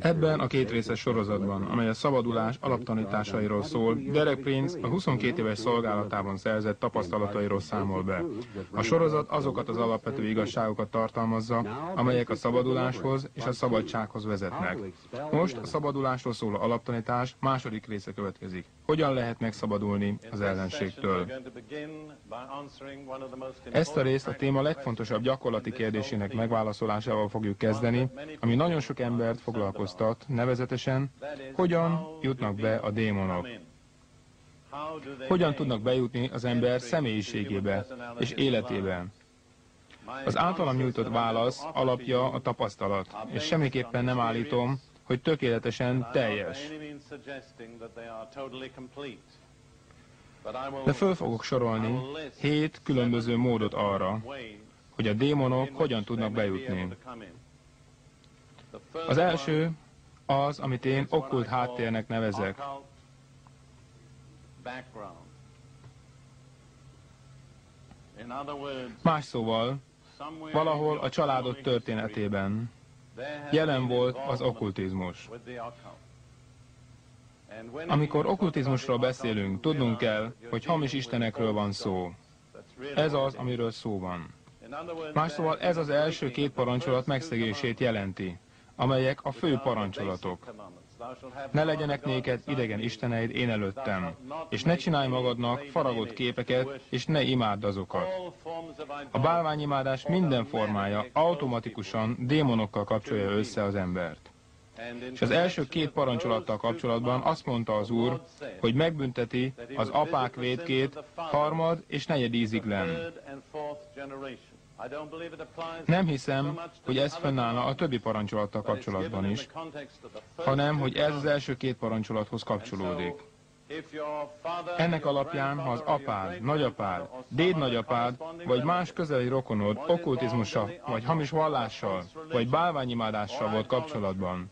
Ebben a két részes sorozatban, amely a szabadulás alaptanításairól szól, Derek Prince a 22 éves szolgálatában szerzett tapasztalatairól számol be. A sorozat azokat az alapvető igazságokat tartalmazza, amelyek a szabaduláshoz és a szabadsághoz vezetnek. Most a szabadulásról szóló alaptanítás második része következik. Hogyan lehet megszabadulni az ellenségtől? Ezt a részt a téma legfontosabb gyakorlati kérdésének megválaszolásával fogjuk kezdeni, ami nagyon sok embert foglalkoztat, nevezetesen, hogyan jutnak be a démonok. Hogyan tudnak bejutni az ember személyiségébe és életébe. Az általam nyújtott válasz alapja a tapasztalat, és semmiképpen nem állítom, hogy tökéletesen teljes. De föl fogok sorolni hét különböző módot arra, hogy a démonok hogyan tudnak bejutni. Az első az, amit én okkult háttérnek nevezek. Más szóval, valahol a családod történetében jelen volt az okkultizmus. Amikor okkultizmusról beszélünk, tudnunk kell, hogy hamis istenekről van szó. Ez az, amiről szó van. Más szóval ez az első két parancsolat megszegését jelenti amelyek a fő parancsolatok. Ne legyenek néked idegen isteneid én előttem, és ne csinálj magadnak faragott képeket, és ne imádd azokat. A bálványimádás minden formája automatikusan démonokkal kapcsolja össze az embert. És az első két parancsolattal kapcsolatban azt mondta az Úr, hogy megbünteti az apák védkét harmad és negyed íziglen. Nem hiszem, hogy ez fennállna a többi parancsolattal kapcsolatban is, hanem hogy ez az első két parancsolathoz kapcsolódik. Ennek alapján, ha az apád, nagyapád, dédnagyapád, vagy más közeli rokonod okkultizmussal, vagy hamis vallással, vagy bálványimádással volt kapcsolatban,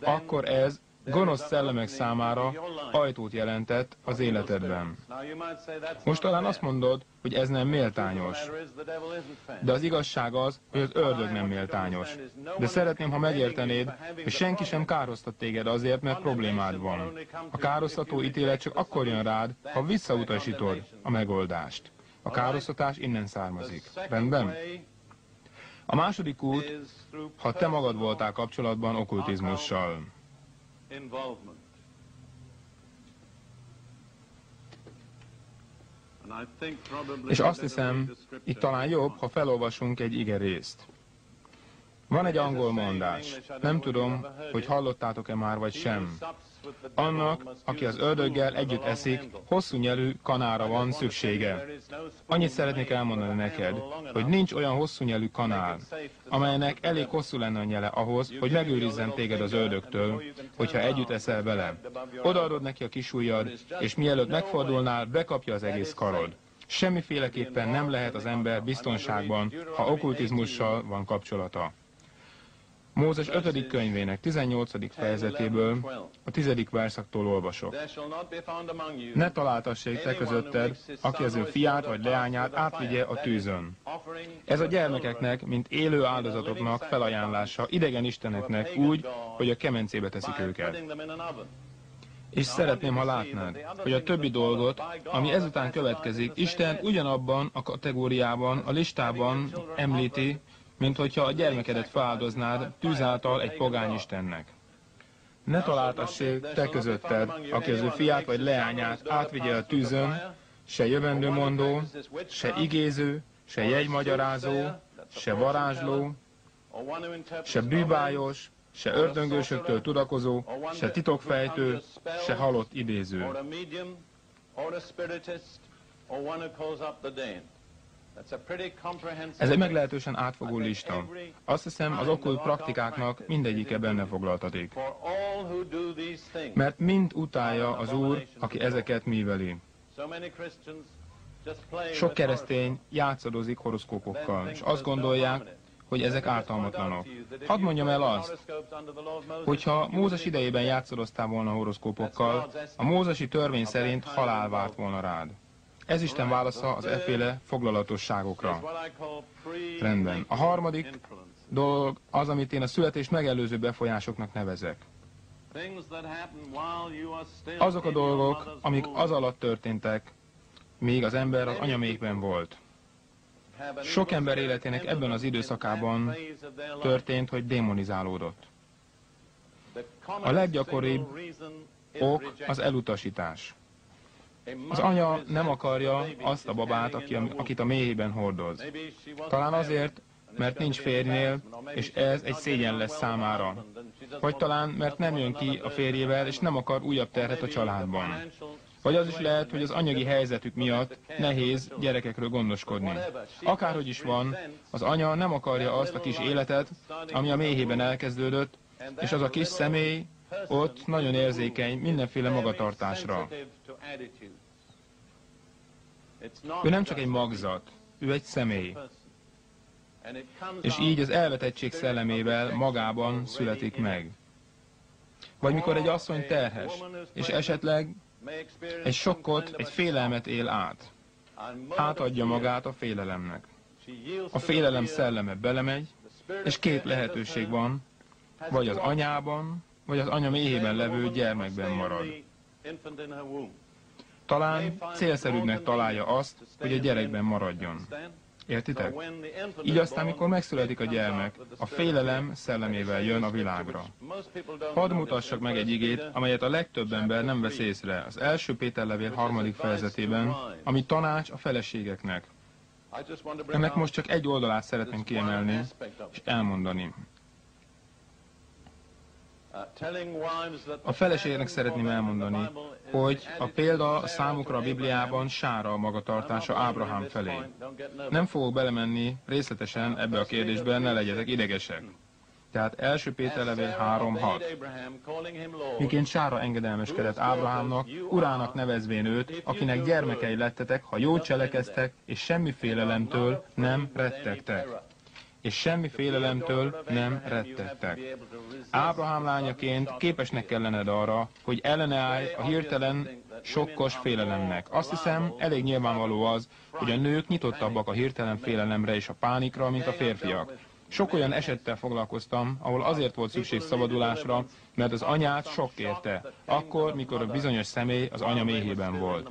akkor ez gonosz szellemek számára ajtót jelentett az életedben. Most talán azt mondod, hogy ez nem méltányos. De az igazság az, hogy az ördög nem méltányos. De szeretném, ha megértenéd, hogy senki sem károsztat téged azért, mert problémád van. A károsztató ítélet csak akkor jön rád, ha visszautasítod a megoldást. A károsztatás innen származik. Rendben? A második út, ha te magad voltál kapcsolatban okkultizmussal. És azt hiszem, itt talán jobb, ha felolvasunk egy igerészt. Van egy angol mondás. Nem tudom, hogy hallottátok-e már, vagy sem. Annak, aki az ördöggel együtt eszik, hosszú nyelű kanára van szüksége. Annyit szeretnék elmondani neked, hogy nincs olyan hosszú nyelű kanál, amelynek elég hosszú lenne a nyele ahhoz, hogy megőrizzen téged az ördögtől, hogyha együtt eszel vele. Odaadod neki a kisujjad, és mielőtt megfordulnál, bekapja az egész karod. Semmiféleképpen nem lehet az ember biztonságban, ha okkultizmussal van kapcsolata. Mózes 5. könyvének 18. fejezetéből a 10. verszaktól olvasok. Ne találtassék te közötted, aki az ő fiát vagy leányát átvigye a tűzön. Ez a gyermekeknek, mint élő áldozatoknak felajánlása idegen isteneknek úgy, hogy a kemencébe teszik őket. És szeretném, ha látnád, hogy a többi dolgot, ami ezután következik, Isten ugyanabban a kategóriában, a listában említi, mint hogyha a gyermekedet feláldoznád tűzáltal egy pogányistennek. Ne találtassék te közötted, aki az ő fiát vagy leányát átvigye a tűzön, se jövendőmondó, se igéző, se jegymagyarázó, se varázsló, se bűbájos, se ördöngősöktől tudakozó, se titokfejtő, se halott idéző. Ez egy meglehetősen átfogó lista. Azt hiszem, az okkult praktikáknak mindegyike benne foglaltatik. Mert mind utálja az Úr, aki ezeket műveli. Sok keresztény játszadozik horoszkópokkal, és azt gondolják, hogy ezek ártalmatlanok. Hadd mondjam el azt, hogyha Mózes idejében játszadoztál volna horoszkópokkal, a mózesi törvény szerint halál várt volna rád. Ez Isten válasza az efféle foglalatosságokra. Rendben. A harmadik, dolog az, amit én a születést megelőző befolyásoknak nevezek. Azok a dolgok, amik az alatt történtek, míg az ember az anyamékben volt. Sok ember életének ebben az időszakában történt, hogy démonizálódott. A leggyakoribb ok az elutasítás. Az anya nem akarja azt a babát, aki, akit a méhében hordoz. Talán azért, mert nincs férjnél, és ez egy szégyen lesz számára. Vagy talán, mert nem jön ki a férjével, és nem akar újabb terhet a családban. Vagy az is lehet, hogy az anyagi helyzetük miatt nehéz gyerekekről gondoskodni. Akárhogy is van, az anya nem akarja azt a kis életet, ami a méhében elkezdődött, és az a kis személy ott nagyon érzékeny mindenféle magatartásra. Ő nem csak egy magzat, ő egy személy. És így az elvetettség szellemével magában születik meg. Vagy mikor egy asszony terhes, és esetleg egy sokkot, egy félelmet él át. Átadja magát a félelemnek. A félelem szelleme belemegy, és két lehetőség van, vagy az anyában, vagy az anya méhében levő gyermekben marad. Talán célszerűbbnek találja azt, hogy a gyerekben maradjon. Értitek? Így aztán, mikor megszületik a gyermek, a félelem szellemével jön a világra. Hadd mutassak meg egy igét, amelyet a legtöbb ember nem vesz észre. Az első Péter levél harmadik fejezetében, ami tanács a feleségeknek. Ennek most csak egy oldalát szeretném kiemelni és elmondani. A feleségnek szeretném elmondani, hogy a példa számukra a Bibliában sára a magatartása Ábrahám felé. Nem fogok belemenni részletesen ebbe a kérdésbe, ne legyetek idegesek. Tehát első Péter levél 3.6. Miként Sára engedelmeskedett Ábrahámnak, urának nevezvén őt, akinek gyermekei lettetek, ha jó cselekeztek, és semmi félelemtől nem rettegtek és semmi félelemtől nem rettettek. Ábrahám lányaként képesnek kellened arra, hogy elleneállj a hirtelen sokkos félelemnek. Azt hiszem, elég nyilvánvaló az, hogy a nők nyitottabbak a hirtelen félelemre és a pánikra, mint a férfiak. Sok olyan esettel foglalkoztam, ahol azért volt szükség szabadulásra, mert az anyát sok érte, akkor, mikor a bizonyos személy az anya méhében volt.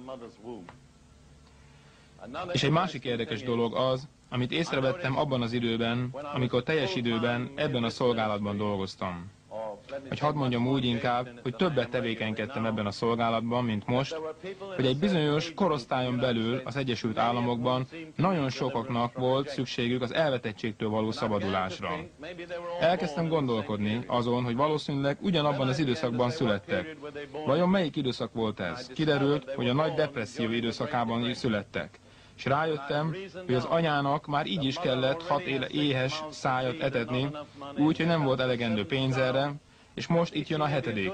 És egy másik érdekes dolog az, amit észrevettem abban az időben, amikor teljes időben ebben a szolgálatban dolgoztam. Vagy hadd mondjam úgy inkább, hogy többet tevékenykedtem ebben a szolgálatban, mint most, hogy egy bizonyos korosztályon belül az Egyesült Államokban nagyon sokaknak volt szükségük az elvetettségtől való szabadulásra. Elkezdtem gondolkodni azon, hogy valószínűleg ugyanabban az időszakban születtek. Vajon melyik időszak volt ez? Kiderült, hogy a nagy depresszió időszakában születtek és rájöttem, hogy az anyának már így is kellett hat éle éhes szájat etetni, úgy, hogy nem volt elegendő pénz erre, és most itt jön a hetedik.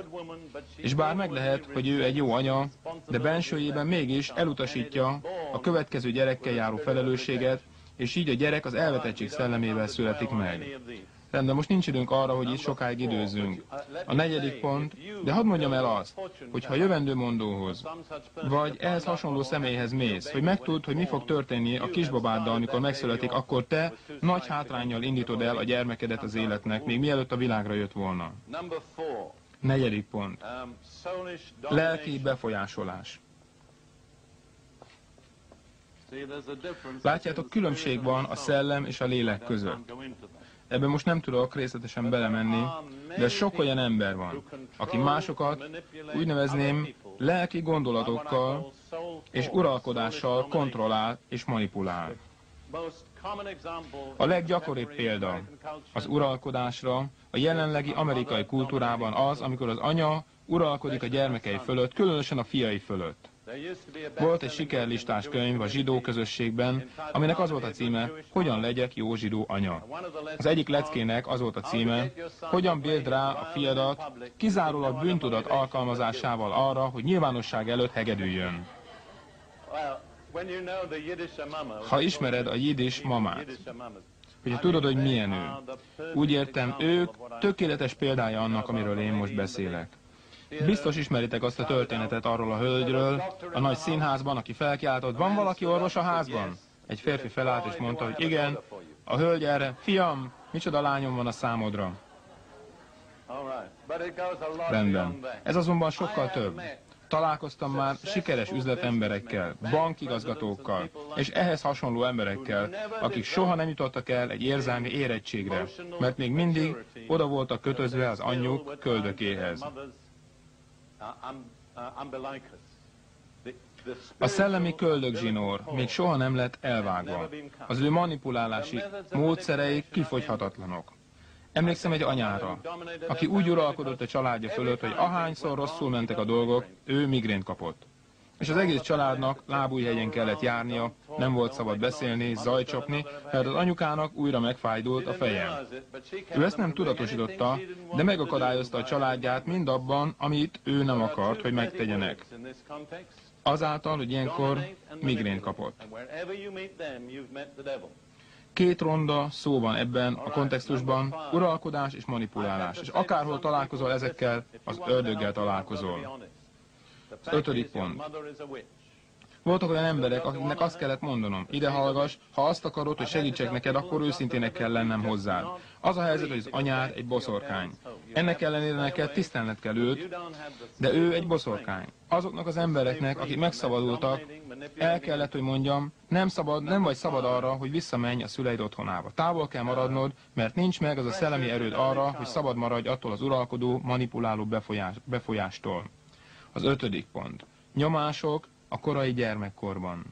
És bár meg lehet, hogy ő egy jó anya, de bensőjében mégis elutasítja a következő gyerekkel járó felelősséget, és így a gyerek az elvetettség szellemével születik meg. Rendben, most nincs időnk arra, hogy itt sokáig időzzünk. A negyedik pont, de hadd mondjam el azt, hogy ha jövendő mondóhoz, vagy ehhez hasonló személyhez mész, hogy megtud, hogy mi fog történni a kisbabáddal, amikor megszületik, akkor te nagy hátrányjal indítod el a gyermekedet az életnek, még mielőtt a világra jött volna. Negyedik pont. Lelki befolyásolás. Látjátok, különbség van a szellem és a lélek között. Ebben most nem tudok részletesen belemenni, de sok olyan ember van, aki másokat úgy nevezném lelki gondolatokkal és uralkodással kontrollál és manipulál. A leggyakoribb példa az uralkodásra a jelenlegi amerikai kultúrában az, amikor az anya uralkodik a gyermekei fölött, különösen a fiai fölött. Volt egy sikerlistás könyv a zsidó közösségben, aminek az volt a címe, Hogyan legyek jó zsidó anya. Az egyik leckének az volt a címe, Hogyan bírd rá a fiadat, kizárólag bűntudat alkalmazásával arra, hogy nyilvánosság előtt hegedüljön. Ha ismered a jidis mamát, hogyha tudod, hogy milyen ő. Úgy értem, ők tökéletes példája annak, amiről én most beszélek. Biztos ismeritek azt a történetet arról a hölgyről, a nagy színházban, aki felkiáltott, van valaki orvos a házban? Egy férfi felállt és mondta, hogy igen, a hölgy erre, fiam, micsoda lányom van a számodra. Rendben. Ez azonban sokkal több. Találkoztam már sikeres üzletemberekkel, bankigazgatókkal, és ehhez hasonló emberekkel, akik soha nem jutottak el egy érzelmi érettségre, mert még mindig oda voltak kötözve az anyjuk köldökéhez. A szellemi köldögzsinór még soha nem lett elvágva. Az ő manipulálási módszerei kifogyhatatlanok. Emlékszem egy anyára, aki úgy uralkodott a családja fölött, hogy ahányszor rosszul mentek a dolgok, ő migrént kapott. És az egész családnak lábújhegyen kellett járnia, nem volt szabad beszélni, zajcsapni, mert az anyukának újra megfájdult a fejem. Ő ezt nem tudatosította, de megakadályozta a családját mindabban, amit ő nem akart, hogy megtegyenek. Azáltal, hogy ilyenkor migrént kapott. Két ronda szó van ebben a kontextusban, uralkodás és manipulálás. És akárhol találkozol ezekkel, az ördöggel találkozol. Az ötödik pont. Voltak olyan emberek, akiknek azt kellett mondanom, ide hallgass, ha azt akarod, hogy segítsek neked, akkor őszintének kell lennem hozzád. Az a helyzet, hogy az anyád egy boszorkány. Ennek ellenére neked tisztelned kell őt, de ő egy boszorkány. Azoknak az embereknek, akik megszabadultak, el kellett, hogy mondjam, nem, szabad, nem vagy szabad arra, hogy visszamenj a szüleid otthonába. Távol kell maradnod, mert nincs meg az a szellemi erőd arra, hogy szabad maradj attól az uralkodó, manipuláló befolyás, befolyástól. Az ötödik pont. Nyomások, a korai gyermekkorban.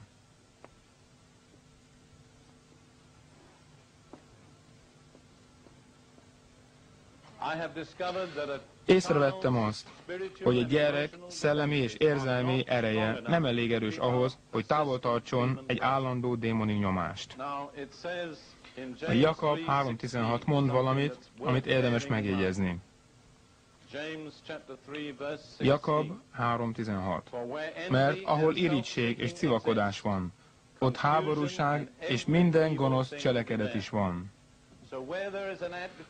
Észrevettem azt, hogy a gyerek szellemi és érzelmi ereje nem elég erős ahhoz, hogy távol tartson egy állandó démoni nyomást. A Jakab 3.16 mond valamit, amit érdemes megjegyezni. Jakab 3.16 Mert ahol irítség és civakodás van, ott háborúság és minden gonosz cselekedet is van.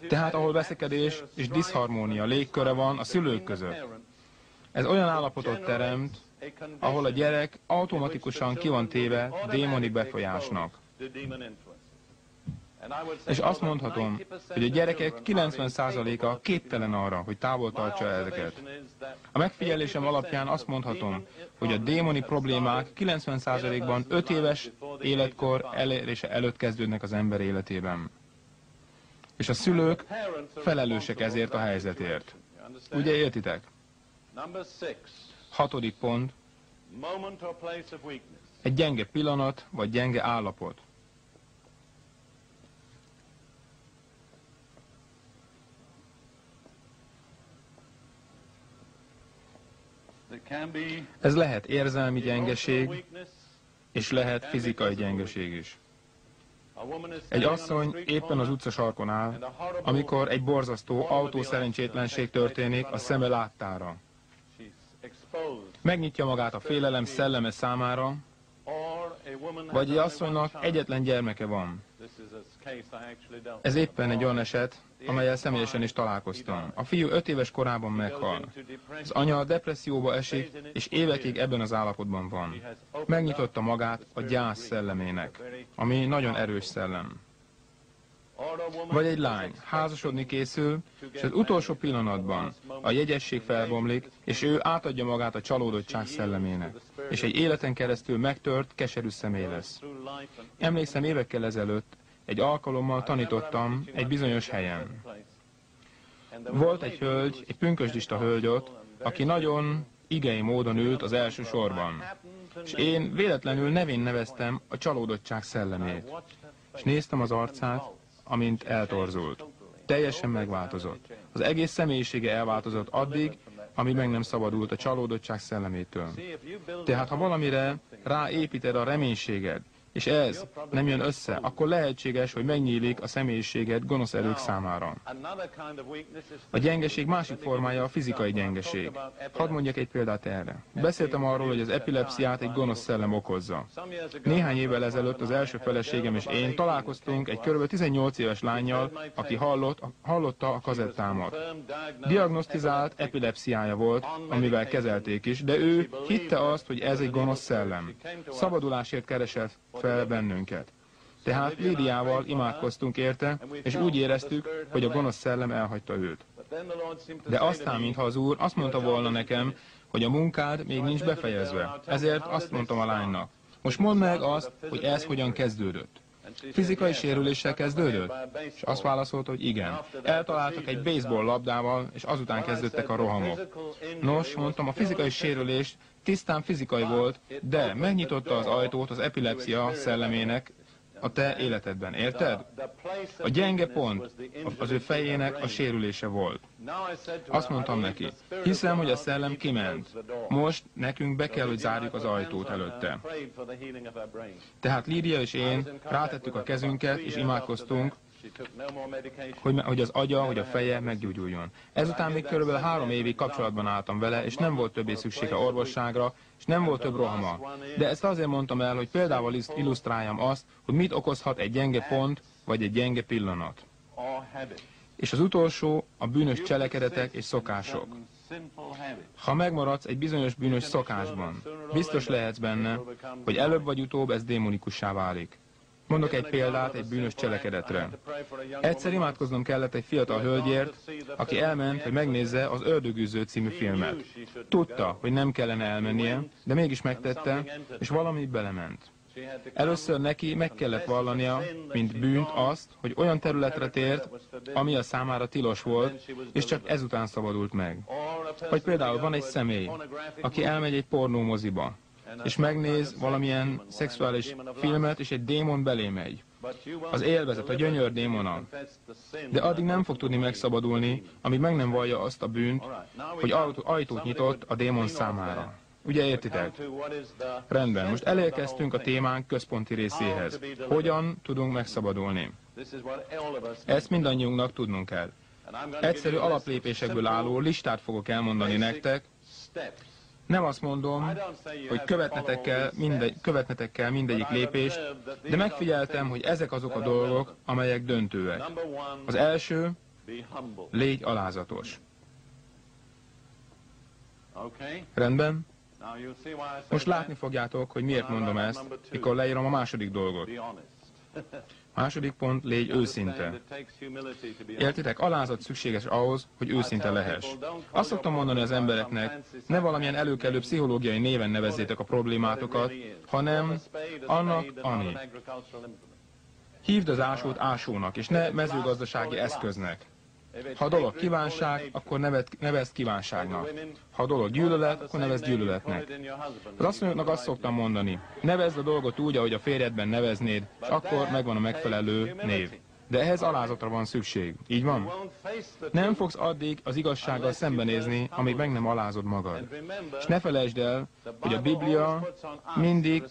Tehát ahol veszekedés és diszharmónia légköre van a szülők között, ez olyan állapotot teremt, ahol a gyerek automatikusan ki van téve démoni befolyásnak. És azt mondhatom, hogy a gyerekek 90%-a képtelen arra, hogy távol tartsa ezeket. A megfigyelésem alapján azt mondhatom, hogy a démoni problémák 90%-ban 5 éves életkor elérése előtt kezdődnek az ember életében. És a szülők felelősek ezért a helyzetért. Ugye értitek? Hatodik pont. Egy gyenge pillanat, vagy gyenge állapot. Ez lehet érzelmi gyengeség, és lehet fizikai gyengeség is. Egy asszony éppen az utca sarkon áll, amikor egy borzasztó autószerencsétlenség történik a szeme láttára. Megnyitja magát a félelem szelleme számára, vagy egy asszonynak egyetlen gyermeke van. Ez éppen egy olyan eset, amelyel személyesen is találkoztam. A fiú öt éves korában meghal. Az anya a depresszióba esik, és évekig ebben az állapotban van. Megnyitotta magát a gyász szellemének, ami nagyon erős szellem. Vagy egy lány házasodni készül, és az utolsó pillanatban a jegyesség felbomlik, és ő átadja magát a csalódottság szellemének, és egy életen keresztül megtört, keserű személy lesz. Emlékszem évekkel ezelőtt, egy alkalommal tanítottam egy bizonyos helyen. Volt egy hölgy, egy pünkösdista hölgy ott, aki nagyon igei módon ült az első sorban. És én véletlenül nevén neveztem a csalódottság szellemét. És néztem az arcát, amint eltorzult. Teljesen megváltozott. Az egész személyisége elváltozott addig, amíg meg nem szabadult a csalódottság szellemétől. Tehát ha valamire ráépíted a reménységed, és ez nem jön össze, akkor lehetséges, hogy megnyílik a személyiséget gonosz erők számára. A gyengeség másik formája a fizikai gyengeség. Hadd mondjak egy példát erre. Beszéltem arról, hogy az epilepsziát egy gonosz szellem okozza. Néhány évvel ezelőtt az első feleségem és én találkoztunk egy kb. 18 éves lányjal, aki hallott, hallotta a kazettámat. Diagnosztizált epilepsziája volt, amivel kezelték is, de ő hitte azt, hogy ez egy gonosz szellem. Szabadulásért keresett fel bennünket. Tehát Lídiával imádkoztunk érte, és úgy éreztük, hogy a gonosz szellem elhagyta őt. De aztán, mintha az úr azt mondta volna nekem, hogy a munkád még nincs befejezve. Ezért azt mondtam a lánynak, most mondd meg azt, hogy ez hogyan kezdődött. Fizikai sérüléssel kezdődött? És azt válaszolta, hogy igen. Eltaláltak egy baseball labdával, és azután kezdődtek a rohamok. Nos, mondtam, a fizikai sérülés tisztán fizikai volt, de megnyitotta az ajtót az epilepsia szellemének, a te életedben, érted? A gyenge pont az ő fejének a sérülése volt. Azt mondtam neki, hiszem, hogy a szellem kiment. Most nekünk be kell, hogy zárjuk az ajtót előtte. Tehát Lídia és én rátettük a kezünket, és imádkoztunk, hogy, hogy az agya, hogy a feje meggyógyuljon. Ezután még körülbelül három évig kapcsolatban álltam vele, és nem volt többé szüksége orvosságra, és nem volt több rohama. De ezt azért mondtam el, hogy példával illusztráljam azt, hogy mit okozhat egy gyenge pont, vagy egy gyenge pillanat. És az utolsó a bűnös cselekedetek és szokások. Ha megmaradsz egy bizonyos bűnös szokásban, biztos lehetsz benne, hogy előbb vagy utóbb ez démonikussá válik. Mondok egy példát egy bűnös cselekedetre. Egyszer imádkoznom kellett egy fiatal hölgyért, aki elment, hogy megnézze az Ördögűző című filmet. Tudta, hogy nem kellene elmennie, de mégis megtette, és valami belement. Először neki meg kellett vallania, mint bűnt azt, hogy olyan területre tért, ami a számára tilos volt, és csak ezután szabadult meg. Vagy például van egy személy, aki elmegy egy pornómoziba, és megnéz valamilyen szexuális filmet, és egy démon belé megy. Az élvezet, a gyönyör démona. De addig nem fog tudni megszabadulni, amíg meg nem vallja azt a bűnt, hogy ajtót nyitott a démon számára. Ugye értitek? Rendben, most elérkeztünk a témánk központi részéhez. Hogyan tudunk megszabadulni? Ezt mindannyiunknak tudnunk kell. Egyszerű alaplépésekből álló listát fogok elmondani nektek, nem azt mondom, hogy követnetek kell, minde, követnetek kell mindegyik lépést, de megfigyeltem, hogy ezek azok a dolgok, amelyek döntőek. Az első, légy alázatos. Rendben? Most látni fogjátok, hogy miért mondom ezt, mikor leírom a második dolgot. Második pont, légy őszinte. Értitek, alázat szükséges ahhoz, hogy őszinte lehess. Azt szoktam mondani az embereknek, ne valamilyen előkelő pszichológiai néven nevezzétek a problémátokat, hanem annak, ami. Hívd az ásót ásónak, és ne mezőgazdasági eszköznek. Ha a dolog kívánság, akkor neved, nevezd kívánságnak. Ha a dolog gyűlölet, akkor nevezd gyűlöletnek. Az asszonyoknak azt szoktam mondani, nevezd a dolgot úgy, ahogy a férjedben neveznéd, és akkor megvan a megfelelő név. De ehhez alázatra van szükség. Így van? Nem fogsz addig az igazsággal szembenézni, amíg meg nem alázod magad. És ne felejtsd el, hogy a Biblia mindig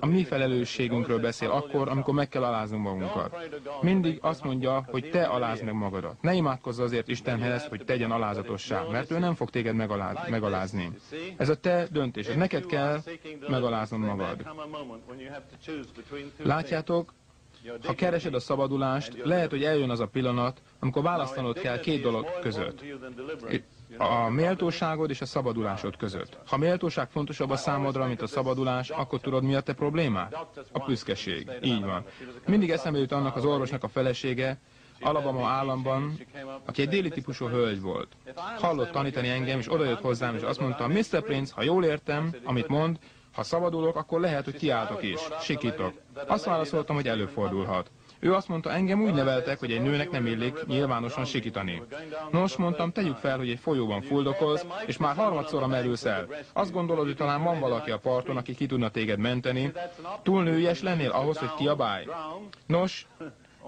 a mi felelősségünkről beszél akkor, amikor meg kell aláznunk magunkat. Mindig azt mondja, hogy te alázd meg magadat. Ne imádkozz azért Istenhez, hogy tegyen alázatossá, mert ő nem fog téged megaláz, megalázni. Ez a te döntésed. Neked kell megaláznod magad. Látjátok, ha keresed a szabadulást, lehet, hogy eljön az a pillanat, amikor választanod kell két dolog között. A méltóságod és a szabadulásod között. Ha méltóság fontosabb a számodra, mint a szabadulás, akkor tudod, mi a te problémád? A büszkeség. Így van. Mindig eszembe jut annak az orvosnak a felesége, Alabama államban, aki egy déli típusú hölgy volt. Hallott tanítani engem, és odajött hozzám, és azt mondta, Mr. Prince, ha jól értem, amit mond, ha szabadulok, akkor lehet, hogy kiáltok is, sikítok. Azt válaszoltam, hogy előfordulhat. Ő azt mondta, engem úgy neveltek, hogy egy nőnek nem illik nyilvánosan sikítani. Nos, mondtam, tegyük fel, hogy egy folyóban fuldokoz, és már harmadszorra merülsz el. Azt gondolod, hogy talán van valaki a parton, aki ki tudna téged menteni. Túl nőies lennél ahhoz, hogy kiabálj? Nos,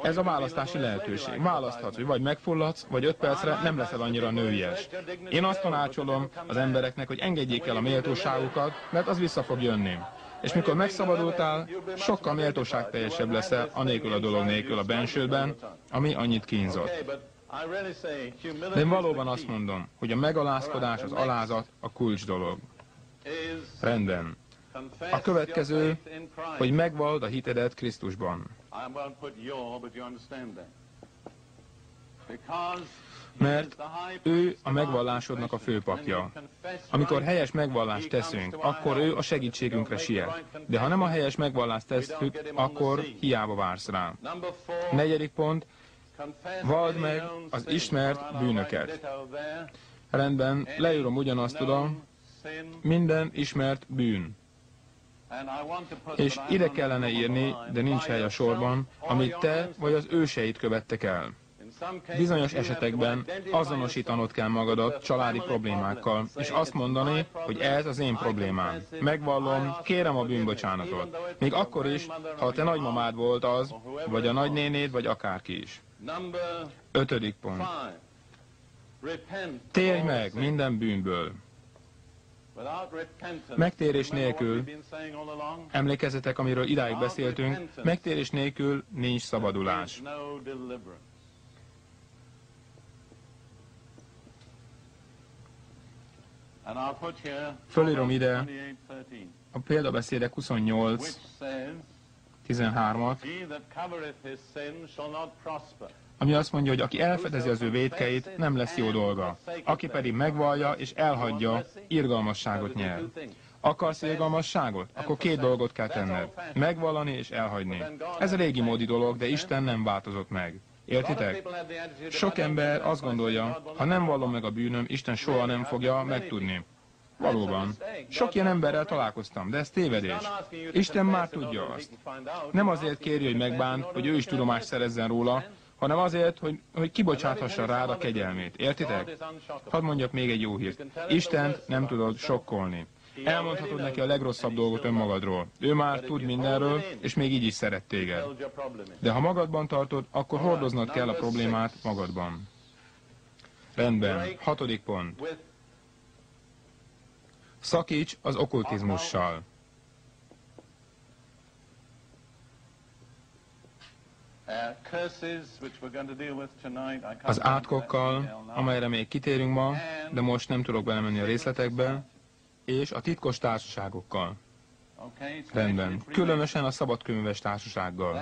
ez a választási lehetőség. Választhatsz, hogy vagy megfulladsz, vagy öt percre nem leszel annyira nőies. Én azt tanácsolom az embereknek, hogy engedjék el a méltóságukat, mert az vissza fog jönni. És mikor megszabadultál, sokkal méltóságteljesebb leszel, anélkül a dolog nélkül a bensődben, ami annyit kínzott. De én valóban azt mondom, hogy a megalázkodás, az alázat a kulcs dolog. Rendben. A következő, hogy megvald a hitedet Krisztusban. Mert ő a megvallásodnak a főpapja. Amikor helyes megvallást teszünk, akkor ő a segítségünkre siet. De ha nem a helyes megvallást tesszük, akkor hiába vársz rá. Negyedik pont, vald meg az ismert bűnöket. Rendben, leírom ugyanazt tudom, minden ismert bűn. És ide kellene írni, de nincs hely a sorban, amit te vagy az őseid követtek el. Bizonyos esetekben azonosítanod kell magadat családi problémákkal, és azt mondani, hogy ez az én problémám. Megvallom, kérem a bűnbocsánatot. Még akkor is, ha a te nagymamád volt az, vagy a nagynénéd, vagy akárki is. Ötödik pont. Térj meg minden bűnből. Megtérés nélkül, emlékezzetek, amiről idáig beszéltünk, megtérés nélkül nincs szabadulás. Fölírom ide a példabeszédek 28, 13-at, ami azt mondja, hogy aki elfedezi az ő védkeit, nem lesz jó dolga. Aki pedig megvallja és elhagyja, irgalmasságot nyer. Akarsz irgalmasságot? Akkor két dolgot kell tenned. Megvallani és elhagyni. Ez a régi módi dolog, de Isten nem változott meg. Értitek? Sok ember azt gondolja, ha nem vallom meg a bűnöm, Isten soha nem fogja megtudni. Valóban. Sok ilyen emberrel találkoztam, de ez tévedés. Isten már tudja azt. Nem azért kéri, hogy megbánt, hogy ő is tudomást szerezzen róla, hanem azért, hogy, hogy kibocsáthassa rád a kegyelmét. Értitek? Hadd mondjak még egy jó hírt. Istent nem tudod sokkolni. Elmondhatod neki a legrosszabb dolgot önmagadról. Ő már tud mindenről, és még így is szeret téged. De ha magadban tartod, akkor hordoznod kell a problémát magadban. Rendben. Hatodik pont. Szakíts az okkultizmussal. Az átkokkal, amelyre még kitérünk ma, de most nem tudok belemenni a részletekbe, és a titkos társaságokkal. Rendben. Különösen a szabadkönyves társasággal.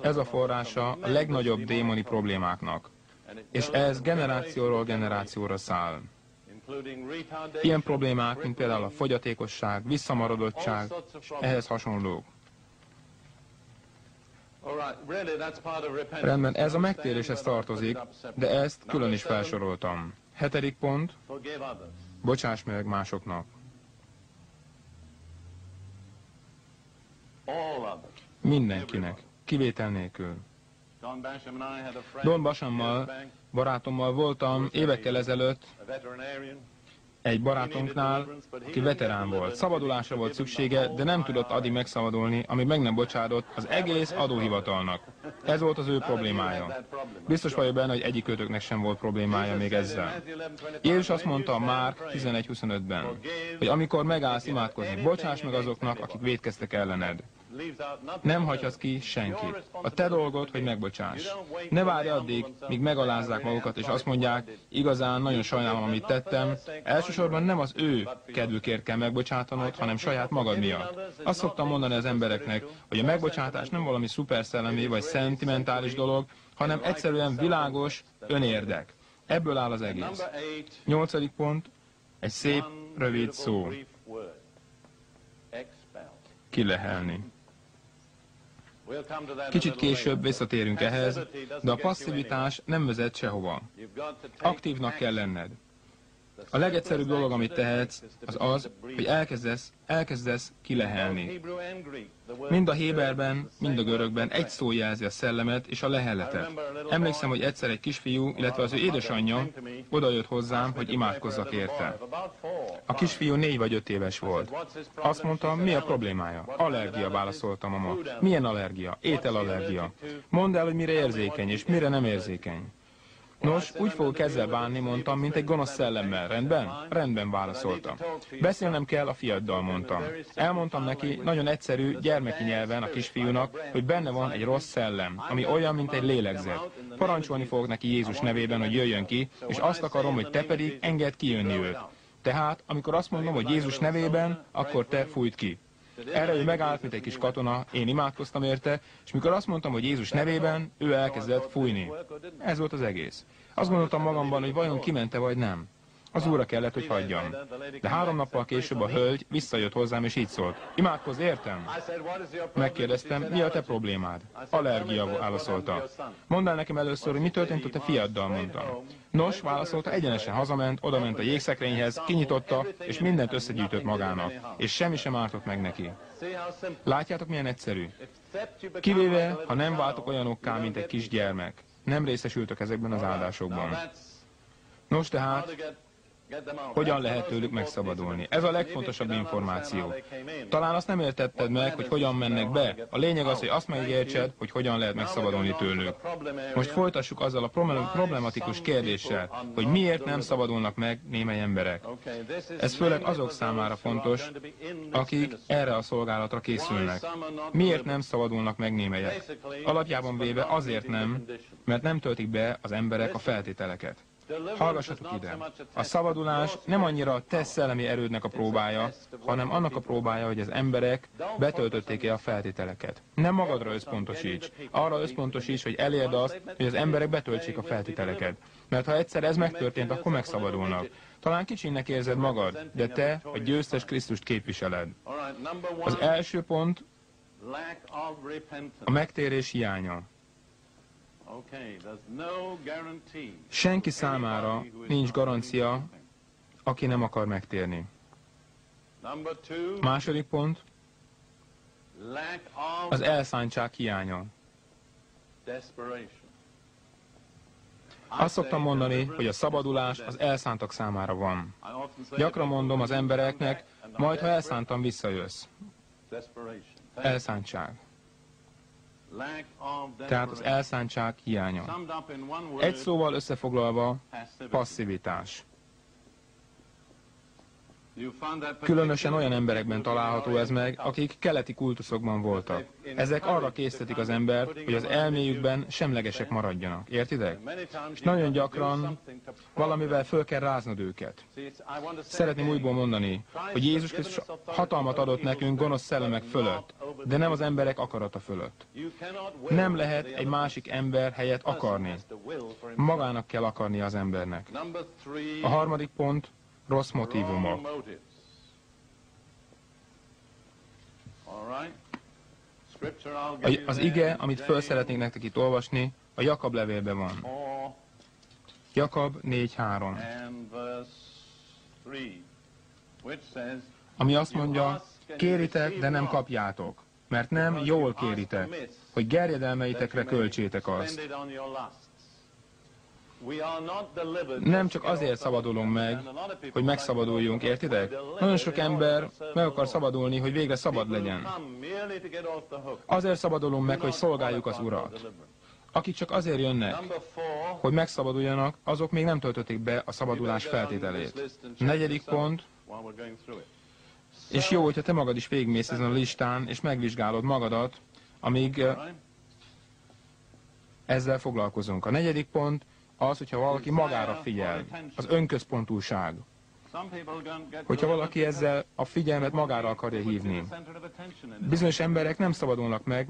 Ez a forrása a legnagyobb démoni problémáknak. És ez generációról generációra száll. Ilyen problémák, mint például a fogyatékosság, visszamaradottság, ehhez hasonlók. Rendben, ez a megtéréshez tartozik, de ezt külön is felsoroltam. Hetedik pont, bocsáss meg másoknak. Mindenkinek, kivétel nélkül. Don Basammal, barátommal voltam évekkel ezelőtt egy barátunknál, aki veterán volt. Szabadulásra volt szüksége, de nem tudott addig megszabadulni, amíg meg nem bocsádott az egész adóhivatalnak. Ez volt az ő problémája. Biztos vagyok benne, hogy egyik kötöknek sem volt problémája még ezzel. Jézus azt mondta Márk 11.25-ben, hogy amikor megállsz imádkozni, bocsáss meg azoknak, akik védkeztek ellened. Nem hagyhatsz ki senkit. A te dolgod, hogy megbocsáss. Ne várj addig, míg megalázzák magukat, és azt mondják, igazán nagyon sajnálom, amit tettem. Elsősorban nem az ő kedvükért kell megbocsátanod, hanem saját magad miatt. Azt szoktam mondani az embereknek, hogy a megbocsátás nem valami szuperszellemi vagy szentimentális dolog, hanem egyszerűen világos önérdek. Ebből áll az egész. Nyolcadik pont, egy szép, rövid szó. Kilehelni. Kicsit később visszatérünk ehhez, de a passzivitás nem vezet sehova. Aktívnak kell lenned. A legegyszerűbb dolog, amit tehetsz, az az, hogy elkezdesz, elkezdesz kilehelni. Mind a Héberben, mind a görögben egy szó jelzi a szellemet és a lehelletet. Emlékszem, hogy egyszer egy kisfiú, illetve az ő édesanyja odajött hozzám, hogy imádkozzak érte. A kisfiú négy vagy öt éves volt. Azt mondta, mi a problémája? Allergia, válaszoltam a ma. Milyen allergia? Ételallergia. Mondd el, hogy mire érzékeny, és mire nem érzékeny. Nos, úgy fogok ezzel bánni, mondtam, mint egy gonosz szellemmel. Rendben? Rendben válaszoltam. Beszélnem kell a fiaddal, mondtam. Elmondtam neki nagyon egyszerű, gyermeki nyelven a kisfiúnak, hogy benne van egy rossz szellem, ami olyan, mint egy lélegzet. Parancsolni fogok neki Jézus nevében, hogy jöjjön ki, és azt akarom, hogy te pedig engedd kijönni őt. Tehát, amikor azt mondom, hogy Jézus nevében, akkor te fújt ki. Erre ő megállt, mint egy kis katona, én imádkoztam érte, és mikor azt mondtam, hogy Jézus nevében, ő elkezdett fújni. Ez volt az egész. Azt gondoltam magamban, hogy vajon kimente vagy nem. Az úra kellett, hogy hagyjam. De három nappal később a hölgy visszajött hozzám, és így szólt. Imádkozz, értem? Megkérdeztem, mi a te problémád? Allergia, válaszolta. Mondd el nekem először, hogy mi történt a te fiaddal, mondtam. Nos, válaszolta, egyenesen hazament, odament a jégszekrényhez, kinyitotta, és mindent összegyűjtött magának, és semmi sem ártott meg neki. Látjátok, milyen egyszerű? Kivéve, ha nem váltok olyanokká, mint egy kisgyermek. Nem részesültek ezekben az áldásokban. Nos tehát, hogyan lehet tőlük megszabadulni? Ez a legfontosabb információ. Talán azt nem értetted meg, hogy hogyan mennek be. A lényeg az, hogy azt megértsed, hogy hogyan lehet megszabadulni tőlük. Most folytassuk azzal a problematikus kérdéssel, hogy miért nem szabadulnak meg némely emberek. Ez főleg azok számára fontos, akik erre a szolgálatra készülnek. Miért nem szabadulnak meg némelyek? Alapjában véve azért nem, mert nem töltik be az emberek a feltételeket. Hallgassatok ide. A szabadulás nem annyira a te szellemi erődnek a próbája, hanem annak a próbája, hogy az emberek betöltötték-e a feltételeket. Nem magadra összpontosíts. Arra összpontosíts, hogy elérd azt, hogy az emberek betöltsék a feltételeket. Mert ha egyszer ez megtörtént, akkor megszabadulnak. Talán kicsinnek érzed magad, de te a győztes Krisztust képviseled. Az első pont a megtérés hiánya. Senki számára nincs garancia, aki nem akar megtérni. Második pont, az elszántság hiánya. Azt szoktam mondani, hogy a szabadulás az elszántak számára van. Gyakran mondom az embereknek, majd ha elszántam, visszajössz. Elszántság. Tehát az elszántság hiánya. Egy szóval összefoglalva, passzivitás. Különösen olyan emberekben található ez meg, akik keleti kultuszokban voltak. Ezek arra késztetik az embert, hogy az elméjükben semlegesek maradjanak. Értitek? És nagyon gyakran valamivel föl kell ráznod őket. Szeretném újból mondani, hogy Jézus Krisztus hatalmat adott nekünk gonosz szellemek fölött, de nem az emberek akarata fölött. Nem lehet egy másik ember helyet akarni. Magának kell akarni az embernek. A harmadik pont, rossz motivumok. Az ige, amit föl szeretnék nektek itt olvasni, a Jakab levélben van. Jakab 4.3. Ami azt mondja, kéritek, de nem kapjátok, mert nem jól kéritek, hogy gerjedelmeitekre költsétek azt. Nem csak azért szabadulunk meg, hogy megszabaduljunk, értitek? Nagyon sok ember meg akar szabadulni, hogy végre szabad legyen. Azért szabadulunk meg, hogy szolgáljuk az Urat. Akik csak azért jönnek, hogy megszabaduljanak, azok még nem töltötték be a szabadulás feltételét. Negyedik pont, és jó, hogyha te magad is végigmész ezen a listán, és megvizsgálod magadat, amíg ezzel foglalkozunk. A negyedik pont, az, hogyha valaki magára figyel, az önközpontúság. Hogyha valaki ezzel a figyelmet magára akarja hívni. Bizonyos emberek nem szabadulnak meg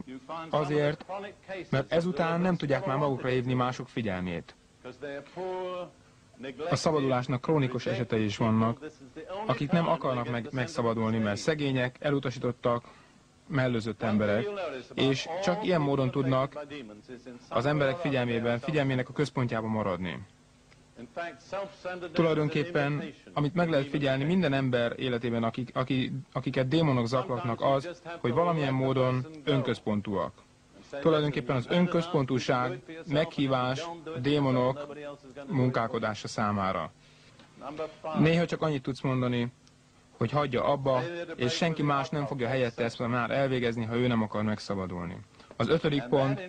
azért, mert ezután nem tudják már magukra hívni mások figyelmét. A szabadulásnak krónikus esetei is vannak, akik nem akarnak meg, megszabadulni, mert szegények, elutasítottak, mellőzött emberek, és csak ilyen módon tudnak az emberek figyelmében, figyelmének a központjában maradni. Tulajdonképpen, amit meg lehet figyelni minden ember életében, akik, akik, akiket démonok zaklatnak, az, hogy valamilyen módon önközpontúak. Tulajdonképpen az önközpontúság meghívás démonok munkálkodása számára. Néha csak annyit tudsz mondani, hogy hagyja abba, és senki más nem fogja helyette ezt már elvégezni, ha ő nem akar megszabadulni. Az ötödik pont,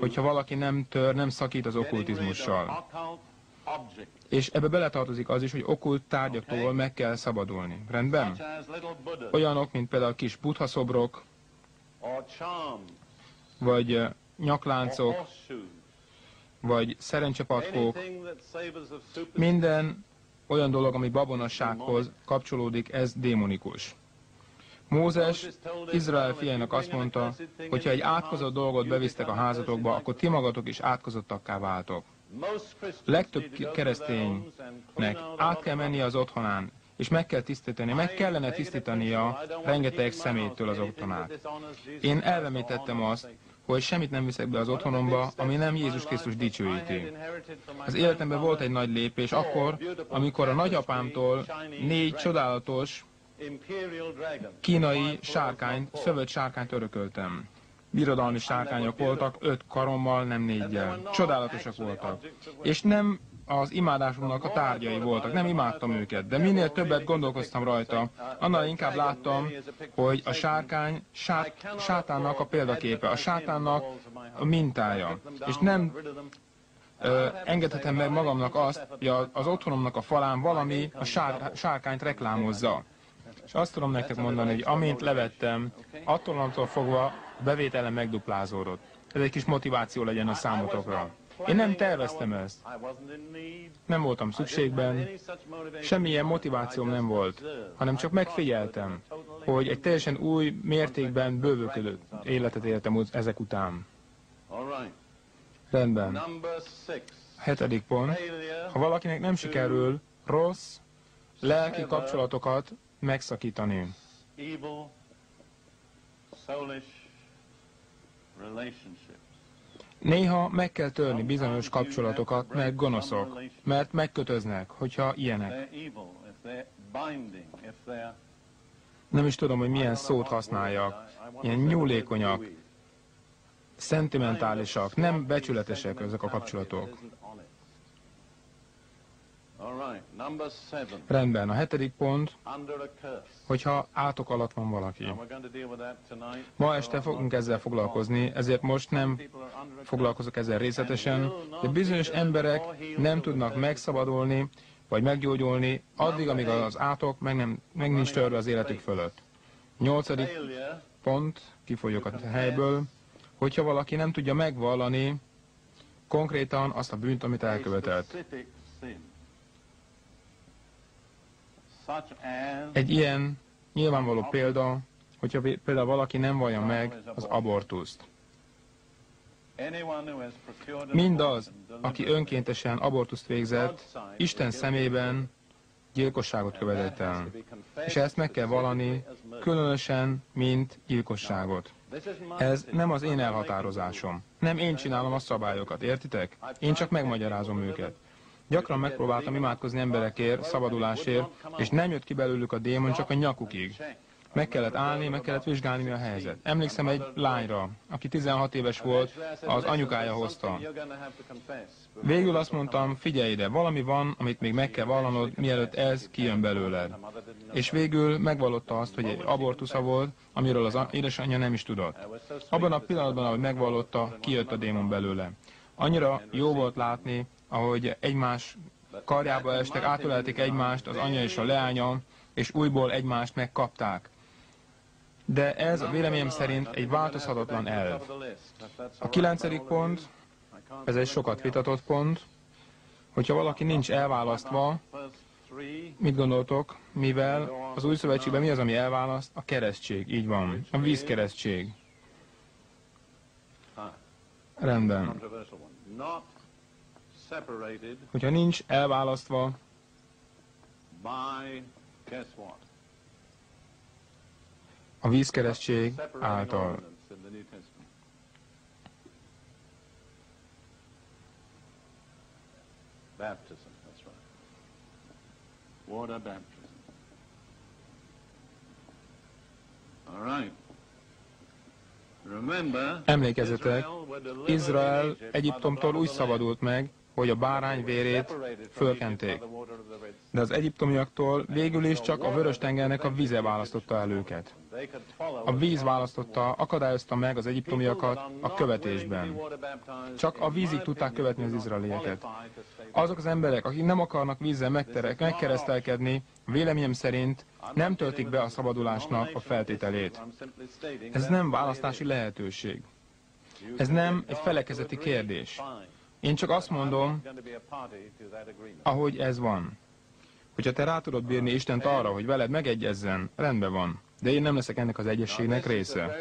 hogyha valaki nem tör, nem szakít az okkultizmussal. És ebbe beletartozik az is, hogy okkult tárgyaktól meg kell szabadulni. Rendben? Olyanok, mint például kis buddha szobrok, vagy nyakláncok, vagy szerencsepatkók, minden olyan dolog, ami babonassághoz kapcsolódik, ez démonikus. Mózes Izrael fiának azt mondta, hogy ha egy átkozott dolgot bevisztek a házatokba, akkor ti magatok is átkozottakká váltok. Legtöbb kereszténynek át kell menni az otthonán, és meg kell tisztítani, meg kellene tisztítania rengeteg szemétől az otthonát. Én elvemétettem azt, hogy semmit nem viszek be az otthonomba, ami nem Jézus Krisztus dicsőíti. Az életemben volt egy nagy lépés akkor, amikor a nagyapámtól négy csodálatos kínai sárkányt, szövött sárkányt örököltem. Birodalmi sárkányok voltak, öt karommal, nem négyel. Csodálatosak voltak. És nem az imádásunknak a tárgyai voltak. Nem imádtam őket, de minél többet gondolkoztam rajta, annál inkább láttam, hogy a sárkány sát, sátánnak a példaképe, a sátánnak a mintája. És nem ö, engedhetem meg magamnak azt, hogy az otthonomnak a falán valami a sár, sárkányt reklámozza. És azt tudom nektek mondani, hogy amint levettem, attól fogva bevételem megduplázódott. Ez egy kis motiváció legyen a számotokra. Én nem terveztem ezt. Nem voltam szükségben, semmilyen motivációm nem volt, hanem csak megfigyeltem, hogy egy teljesen új mértékben bővöködött életet éltem ezek után. Rendben. Hetedik pont. Ha valakinek nem sikerül rossz lelki kapcsolatokat megszakítani, Néha meg kell törni bizonyos kapcsolatokat, mert gonoszok, mert megkötöznek, hogyha ilyenek. Nem is tudom, hogy milyen szót használjak. Ilyen nyúlékonyak, szentimentálisak, nem becsületesek ezek a kapcsolatok. Rendben, a hetedik pont, hogyha átok alatt van valaki. Ma este fogunk ezzel foglalkozni, ezért most nem foglalkozok ezzel részletesen, de bizonyos emberek nem tudnak megszabadulni, vagy meggyógyulni, addig, amíg az átok meg, nem, meg nincs törve az életük fölött. Nyolcadik pont, kifolyok a helyből, hogyha valaki nem tudja megvallani konkrétan azt a bűnt, amit elkövetett. Egy ilyen nyilvánvaló példa, hogyha például valaki nem vallja meg az abortuszt. Mindaz, aki önkéntesen abortuszt végzett, Isten szemében gyilkosságot követett el. És ezt meg kell valani, különösen, mint gyilkosságot. Ez nem az én elhatározásom. Nem én csinálom a szabályokat, értitek? Én csak megmagyarázom őket. Gyakran megpróbáltam imádkozni emberekért, szabadulásért, és nem jött ki belőlük a démon, csak a nyakukig. Meg kellett állni, meg kellett vizsgálni, mi a helyzet. Emlékszem egy lányra, aki 16 éves volt, az anyukája hozta. Végül azt mondtam, figyelj ide, valami van, amit még meg kell vallanod, mielőtt ez kijön belőled. És végül megvallotta azt, hogy egy abortusza volt, amiről az édesanyja nem is tudott. Abban a pillanatban, ahogy megvallotta, kijött a démon belőle. Annyira jó volt látni, ahogy egymás karjába estek, átölelték egymást, az anya és a leánya, és újból egymást megkapták. De ez a véleményem szerint egy változhatatlan elv. A kilencedik pont, ez egy sokat vitatott pont, hogyha valaki nincs elválasztva, mit gondoltok, mivel az új szövetségben mi az, ami elválaszt? A keresztség, így van. A vízkeresztség. Rendben hogyha nincs elválasztva a vízkeresztség által. Baptism, that's right. Water baptism. All right. Emlékezzetek, Izrael Egyiptomtól úgy szabadult meg, hogy a bárány vérét fölkenték. De az egyiptomiaktól végül is csak a vörös tengernek a vize választotta el őket. A víz választotta, akadályozta meg az egyiptomiakat a követésben. Csak a vízig tudták követni az izraelieket. Azok az emberek, akik nem akarnak vízzel megterek, megkeresztelkedni, véleményem szerint nem töltik be a szabadulásnak a feltételét. Ez nem választási lehetőség. Ez nem egy felekezeti kérdés. Én csak azt mondom, ahogy ez van. Hogyha te rá tudod bírni Istent arra, hogy veled megegyezzen, rendben van. De én nem leszek ennek az egyességnek része.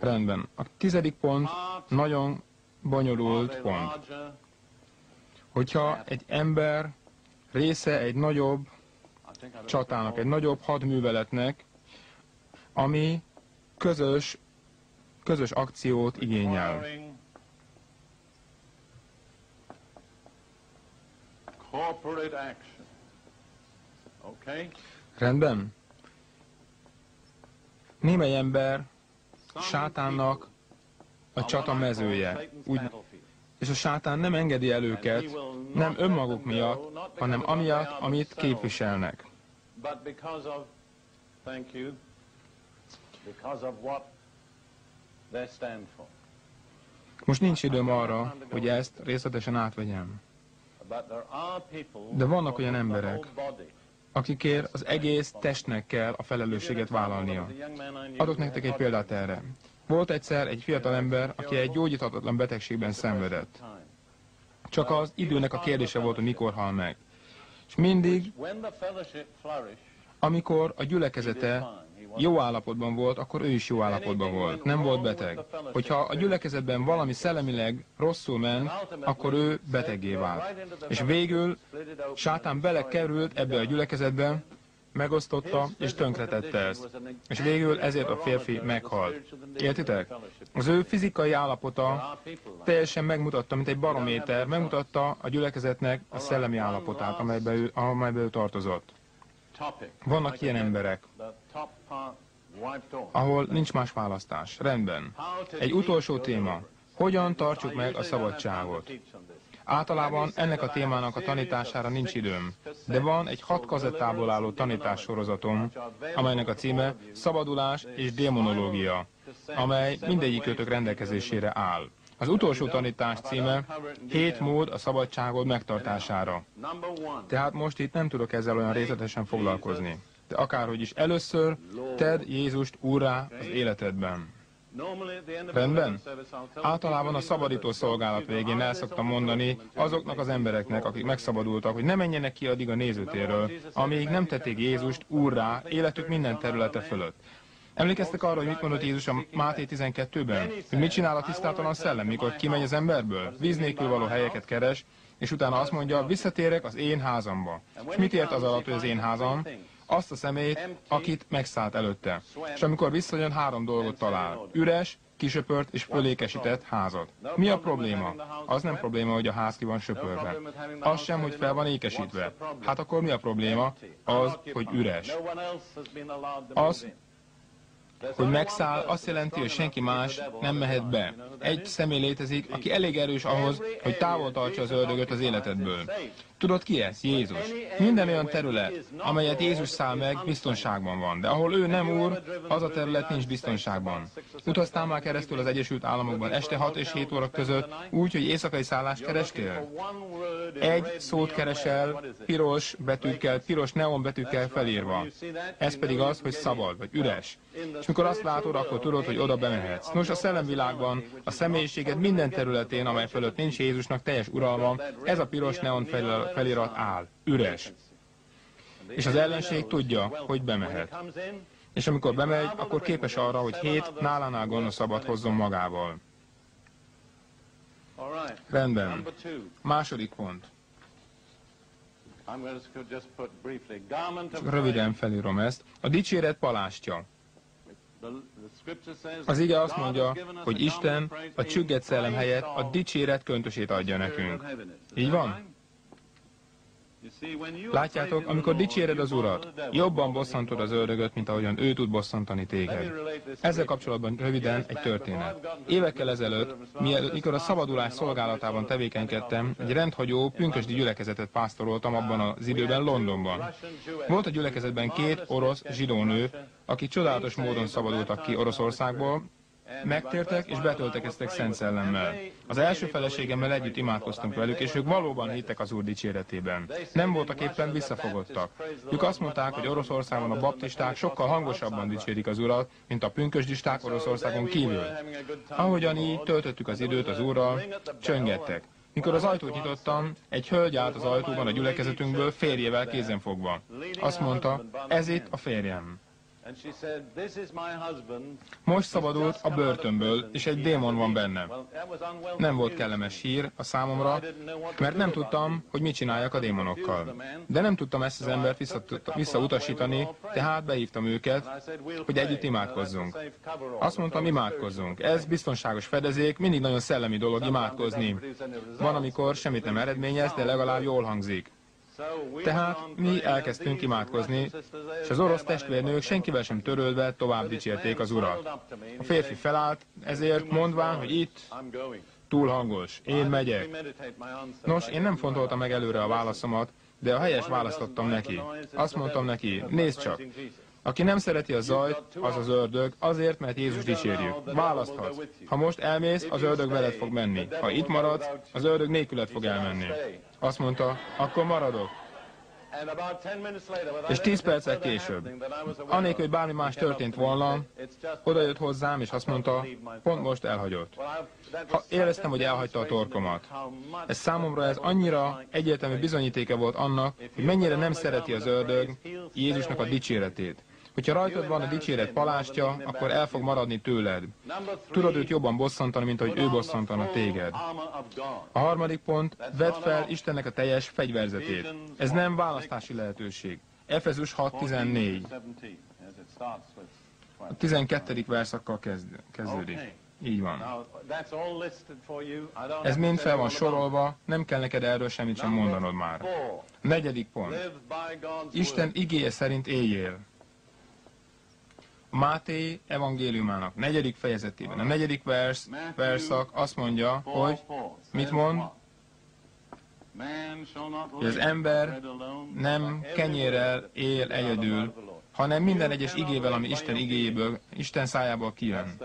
Rendben. A tizedik pont nagyon bonyolult pont. hogyha egy ember része egy nagyobb csatának, egy nagyobb hadműveletnek, ami közös, közös akciót igényel. Rendben? Némely ember sátánnak a csata mezője. Úgy, és a sátán nem engedi el őket, nem önmaguk miatt, hanem amiatt, amit képviselnek. Most nincs időm arra, hogy ezt részletesen átvegyem. De vannak olyan emberek, akikért az egész testnek kell a felelősséget vállalnia. Adok nektek egy példát erre. Volt egyszer egy fiatal ember, aki egy gyógyíthatatlan betegségben szenvedett. Csak az időnek a kérdése volt, hogy mikor hal meg. És mindig, amikor a gyülekezete jó állapotban volt, akkor ő is jó állapotban volt. Nem volt beteg. Hogyha a gyülekezetben valami szellemileg rosszul ment, akkor ő betegé vált. És végül sátán belekerült ebbe a gyülekezetbe, megosztotta és tönkretette ezt. És végül ezért a férfi meghalt. Értitek? Az ő fizikai állapota teljesen megmutatta, mint egy barométer, megmutatta a gyülekezetnek a szellemi állapotát, amelybe ő, amelybe ő tartozott. Vannak ilyen emberek, ahol nincs más választás. Rendben. Egy utolsó téma. Hogyan tartsuk meg a szabadságot? Általában ennek a témának a tanítására nincs időm, de van egy hat kazettából álló tanítássorozatom, amelynek a címe Szabadulás és Démonológia, amely mindegyik kötök rendelkezésére áll. Az utolsó tanítás címe Hét mód a szabadságod megtartására. Tehát most itt nem tudok ezzel olyan részletesen foglalkozni. De akárhogy is először, tedd Jézust úrá az életedben. Rendben? Általában a szabadító szolgálat végén el szoktam mondani azoknak az embereknek, akik megszabadultak, hogy ne menjenek ki addig a nézőtérről, amíg nem tették Jézust úrrá életük minden területe fölött. Emlékeztek arra, hogy mit mondott Jézus a Máté 12-ben? Hogy mit csinál a tisztátalan szellem, mikor kimegy az emberből? Víz nélkül való helyeket keres, és utána azt mondja, visszatérek az én házamba. És mit ért az alatt, hogy az én házam? Azt a szemét, akit megszállt előtte. És amikor visszajön, három dolgot talál. Üres, kisöpört és fölékesített házat. Mi a probléma? Az nem probléma, hogy a ház ki van söpörve. Az sem, hogy fel van ékesítve. Hát akkor mi a probléma? Az, hogy üres. Az, hogy megszáll, azt jelenti, hogy senki más nem mehet be. Egy személy létezik, aki elég erős ahhoz, hogy távol tartsa az ördögöt az életedből. Tudod ki ez? Jézus. Minden olyan terület, amelyet Jézus száll meg, biztonságban van. De ahol ő nem úr, az a terület nincs biztonságban. Utaztál már keresztül az Egyesült Államokban este 6 és 7 óra között, úgy, hogy éjszakai szállást kerestél? Egy szót keresel, piros betűkkel, piros neon betűkkel felírva. Ez pedig az, hogy szabad, vagy üres. És mikor azt látod, akkor tudod, hogy oda bemehetsz. Nos, a szellemvilágban, a személyiséged minden területén, amely fölött nincs Jézusnak teljes uralma, ez a piros neon felirat áll, üres. És az ellenség tudja, hogy bemehet. És amikor bemegy, akkor képes arra, hogy hét nálánál gonoszabbat hozzon magával. Rendben. Második pont. Csak röviden felírom ezt. A dicséret palástja. Az ige azt mondja, hogy Isten a csügget szellem helyett a dicséret köntösét adja nekünk. Így van? Látjátok, amikor dicséred az Urat, jobban bosszantod az ördögöt, mint ahogyan ő tud bosszantani téged. Ezzel kapcsolatban röviden egy történet. Évekkel ezelőtt, mikor a szabadulás szolgálatában tevékenykedtem, egy rendhagyó, pünkösdi gyülekezetet pásztoroltam abban az időben Londonban. Volt a gyülekezetben két orosz zsidónő, akik csodálatos módon szabadultak ki Oroszországból, megtértek és betöltekeztek Szent Szellemmel. Az első feleségemmel együtt imádkoztunk velük, és ők valóban hittek az Úr dicséretében. Nem voltak éppen visszafogottak. Ők azt mondták, hogy Oroszországon a baptisták sokkal hangosabban dicsérik az Urat, mint a pünkösdisták Oroszországon kívül. Ahogyan így töltöttük az időt az Úrral, csöngettek. Mikor az ajtót nyitottam, egy hölgy állt az ajtóban a gyülekezetünkből férjével kézen fogva. Azt mondta, ez itt a férjem. Most szabadult a börtönből, és egy démon van benne. Nem volt kellemes hír a számomra, mert nem tudtam, hogy mit csináljak a démonokkal. De nem tudtam ezt az embert visszautasítani, tehát behívtam őket, hogy együtt imádkozzunk. Azt mondtam, imádkozzunk. Ez biztonságos fedezék, mindig nagyon szellemi dolog imádkozni. Van, amikor semmit nem eredményez, de legalább jól hangzik. Tehát mi elkezdtünk imádkozni, és az orosz testvérnők senkivel sem törődve tovább dicsérték az urat. A férfi felállt, ezért mondván, hogy itt túl hangos, én megyek. Nos, én nem fontoltam meg előre a válaszomat, de a helyes választottam neki. Azt mondtam neki, nézd csak, aki nem szereti a zajt, az az ördög, azért, mert Jézus dicsérjük. Választhatsz. Ha most elmész, az ördög veled fog menni. Ha itt maradsz, az ördög nélküled fog elmenni. Azt mondta, akkor maradok. És tíz perccel később, anélkül, hogy bármi más történt volna, oda jött hozzám, és azt mondta, pont most elhagyott. Ha éreztem, hogy elhagyta a torkomat. Ez számomra ez annyira egyértelmű bizonyítéke volt annak, hogy mennyire nem szereti az ördög Jézusnak a dicséretét. Hogyha rajtad van a dicséret palástja, akkor el fog maradni tőled. Tudod őt jobban bosszantani, mint ahogy ő bosszantana téged. A harmadik pont, vedd fel Istennek a teljes fegyverzetét. Ez nem választási lehetőség. Efezus 6.14. A 12. verszakkal kezd, kezdődik. Így van. Ez mind fel van sorolva, nem kell neked erről semmit sem mondanod már. Negyedik pont. Isten igéje szerint éljél. Máté evangéliumának negyedik fejezetében, a negyedik vers, verszak azt mondja, hogy mit mond? Hogy az ember nem kenyérrel él egyedül, hanem minden egyes igével, ami Isten igéjéből, Isten szájából kijön.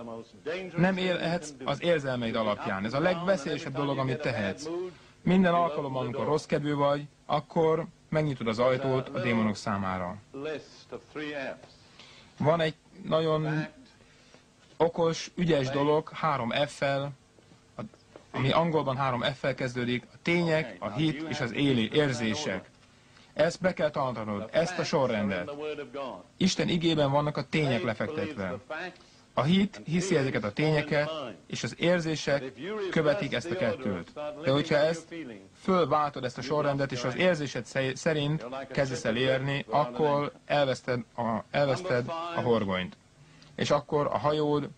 Nem élhetsz az érzelmeid alapján. Ez a legveszélyesebb dolog, amit tehetsz. Minden alkalommal, amikor rossz kedvű vagy, akkor megnyitod az ajtót a démonok számára. Van egy nagyon okos, ügyes dolog, három F-fel, ami angolban három F-fel kezdődik, a tények, a hit és az éli érzések. Ezt be kell tanulnod, ezt a sorrendet. Isten igében vannak a tények lefektetve. A hit hiszi ezeket a tényeket, és az érzések követik ezt a kettőt. De hogyha ezt fölváltod ezt a sorrendet, és az érzésed szerint kezdesz el érni, akkor elveszted a, elveszted a horgonyt. És akkor a hajód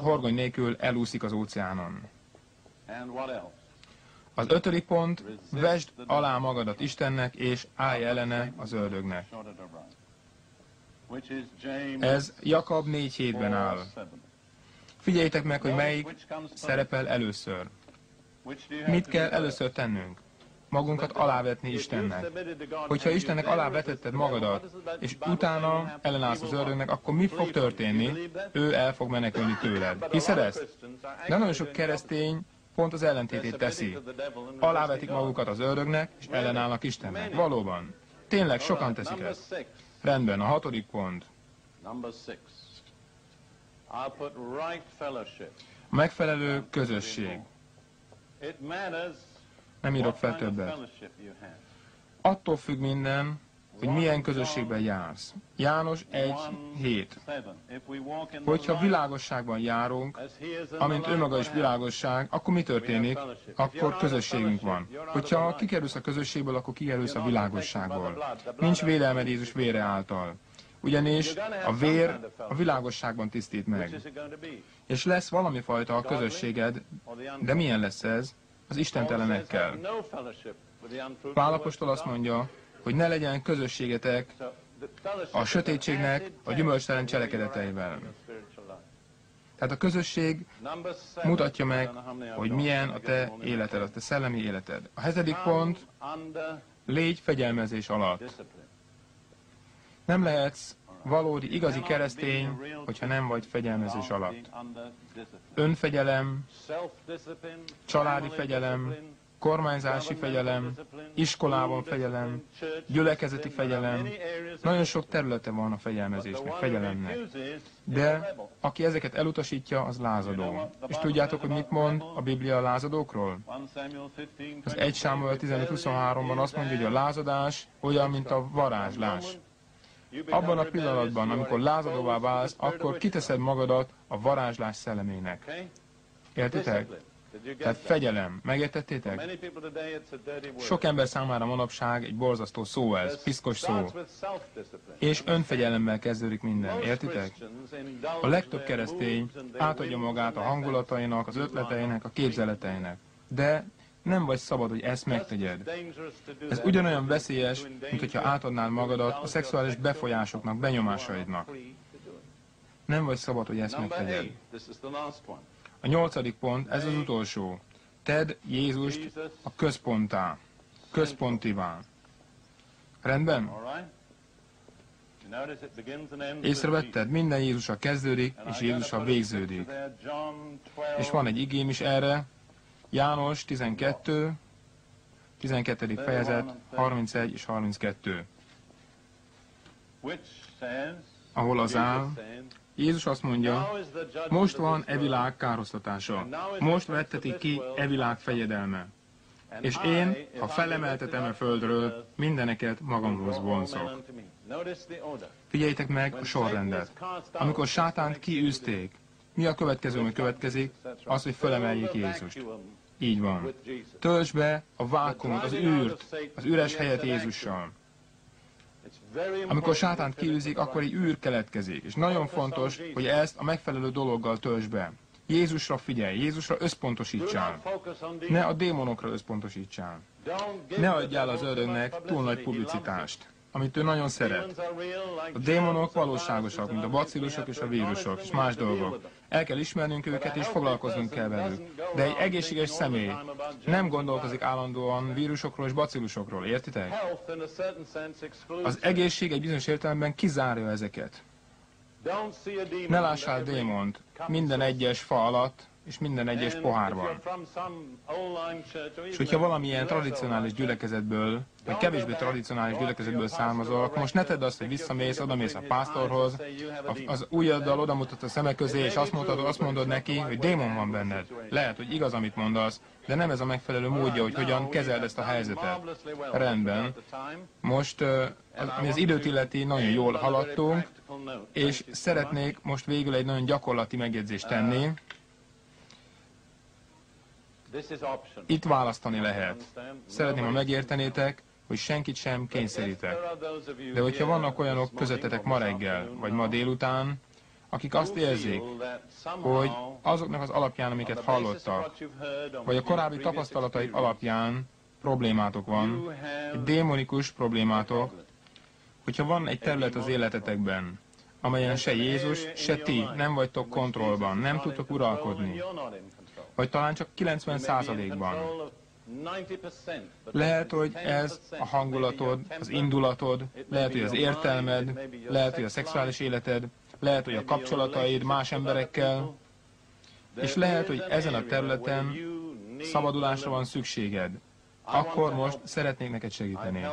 horgony nélkül elúszik az óceánon. Az ötödik pont, vesd alá magadat Istennek, és állj ellene az ördögnek. Ez Jakab 4 hétben áll. Figyeljétek meg, hogy melyik szerepel először. Mit kell először tennünk? Magunkat alávetni Istennek. Hogyha Istennek alávetetted magadat, és utána ellenállsz az ördögnek, akkor mi fog történni? Ő el fog menekülni tőled. Hiszed ezt? De nagyon sok keresztény pont az ellentétét teszi. Alávetik magukat az ördögnek, és ellenállnak Istennek. Valóban. Tényleg sokan teszik ezt. Rendben, a hatodik pont. A megfelelő közösség. Nem írok fel többet. Attól függ minden, hogy milyen közösségben jársz. János 1, 7. Hogyha világosságban járunk, amint ő maga is világosság, akkor mi történik? Akkor közösségünk van. Hogyha kikerülsz a közösségből, akkor kikerülsz a világosságból. Nincs védelmed Jézus vére által. Ugyanis a vér a világosságban tisztít meg. És lesz valami fajta a közösséged, de milyen lesz ez? Az istentelenekkel. Pálapostól azt mondja, hogy ne legyen közösségetek a sötétségnek a gyümölcstelen cselekedeteivel. Tehát a közösség mutatja meg, hogy milyen a te életed, a te szellemi életed. A hetedik pont, légy fegyelmezés alatt. Nem lehetsz valódi, igazi keresztény, hogyha nem vagy fegyelmezés alatt. Önfegyelem, családi fegyelem, kormányzási fegyelem, iskolában fegyelem, gyülekezeti fegyelem. Nagyon sok területe van a fegyelmezésnek, fegyelemnek. De aki ezeket elutasítja, az lázadó. És tudjátok, hogy mit mond a Biblia a lázadókról? Az 1 Sámuel 15-23-ban azt mondja, hogy a lázadás olyan, mint a varázslás. Abban a pillanatban, amikor lázadóvá válsz, akkor kiteszed magadat a varázslás szellemének. Értitek? Tehát fegyelem. Megértettétek? Sok ember számára manapság egy borzasztó szó ez, piszkos szó. És önfegyelemmel kezdődik minden. Értitek? A legtöbb keresztény átadja magát a hangulatainak, az ötleteinek, a képzeleteinek. De nem vagy szabad, hogy ezt megtegyed. Ez ugyanolyan veszélyes, mint hogyha átadnál magadat a szexuális befolyásoknak, benyomásaidnak. Nem vagy szabad, hogy ezt megtegyed. A nyolcadik pont, ez az utolsó. Tedd Jézust a központtá, központivá. Rendben? Észrevetted? Minden Jézusa kezdődik, és Jézusa végződik. És van egy igém is erre, János 12, 12. fejezet, 31 és 32. Ahol az áll, Jézus azt mondja, most van e világ károsztatása, most vettetik ki e világ fejedelme. És én, ha felemeltetem a földről, mindeneket magamhoz vonszok. Figyeljétek meg a sorrendet. Amikor sátánt kiűzték, mi a következő, ami következik? Az, hogy felemeljék Jézust. Így van. Töltsd be a vákumot, az űrt, az üres helyet Jézussal. Amikor sátánt kiűzik, akkor egy űr keletkezik. És nagyon fontos, hogy ezt a megfelelő dologgal töltsd be. Jézusra figyelj, Jézusra összpontosítsál. Ne a démonokra összpontosítsál. Ne adjál az ördögnek túl nagy publicitást amit ő nagyon szeret. A démonok valóságosak, mint a bacillusok és a vírusok, és más dolgok. El kell ismernünk őket, és foglalkoznunk kell velük. De egy egészséges személy nem gondolkozik állandóan vírusokról és bacillusokról, értitek? Az egészség egy bizonyos értelemben kizárja ezeket. Ne lássál démont minden egyes fa alatt, és minden egyes pohárban. És hogyha valamilyen tradicionális gyülekezetből, vagy kevésbé tradicionális gyülekezetből származol, akkor most ne tedd azt, hogy visszamész, odamész a pásztorhoz, az ujjaddal odamutat a szemek közé, és azt mondod, azt mondod neki, hogy démon van benned. Lehet, hogy igaz, amit mondasz, de nem ez a megfelelő módja, hogy hogyan kezeld ezt a helyzetet. Rendben. Most, ami az időt illeti, nagyon jól haladtunk, és szeretnék most végül egy nagyon gyakorlati megjegyzést tenni. Itt választani lehet. Szeretném, ha megértenétek, hogy senkit sem kényszerítek. De hogyha vannak olyanok közöttetek ma reggel, vagy ma délután, akik azt érzik, hogy azoknak az alapján, amiket hallottak, vagy a korábbi tapasztalataik alapján problémátok van, egy démonikus problémátok, hogyha van egy terület az életetekben, amelyen se Jézus, se ti nem vagytok kontrollban, nem tudtok uralkodni, vagy talán csak 90%-ban. Lehet, hogy ez a hangulatod, az indulatod, lehet, hogy az értelmed, lehet, hogy a szexuális életed, lehet, hogy a kapcsolataid más emberekkel, és lehet, hogy ezen a területen szabadulásra van szükséged. Akkor most szeretnék neked segíteni.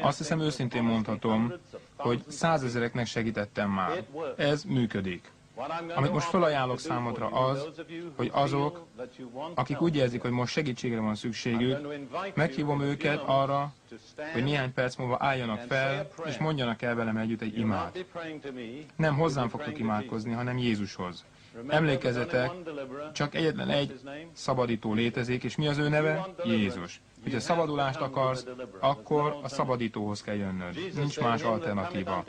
Azt hiszem őszintén mondhatom, hogy százezereknek segítettem már. Ez működik. Amit most felajánlok számodra az, hogy azok, akik úgy érzik, hogy most segítségre van szükségük, meghívom őket arra, hogy néhány perc múlva álljanak fel, és mondjanak el velem együtt egy imát. Nem hozzám fogtok imádkozni, hanem Jézushoz. Emlékezzetek, csak egyetlen egy szabadító létezik, és mi az ő neve? Jézus. Hogyha szabadulást akarsz, akkor a szabadítóhoz kell jönnöd. Nincs más alternatíva.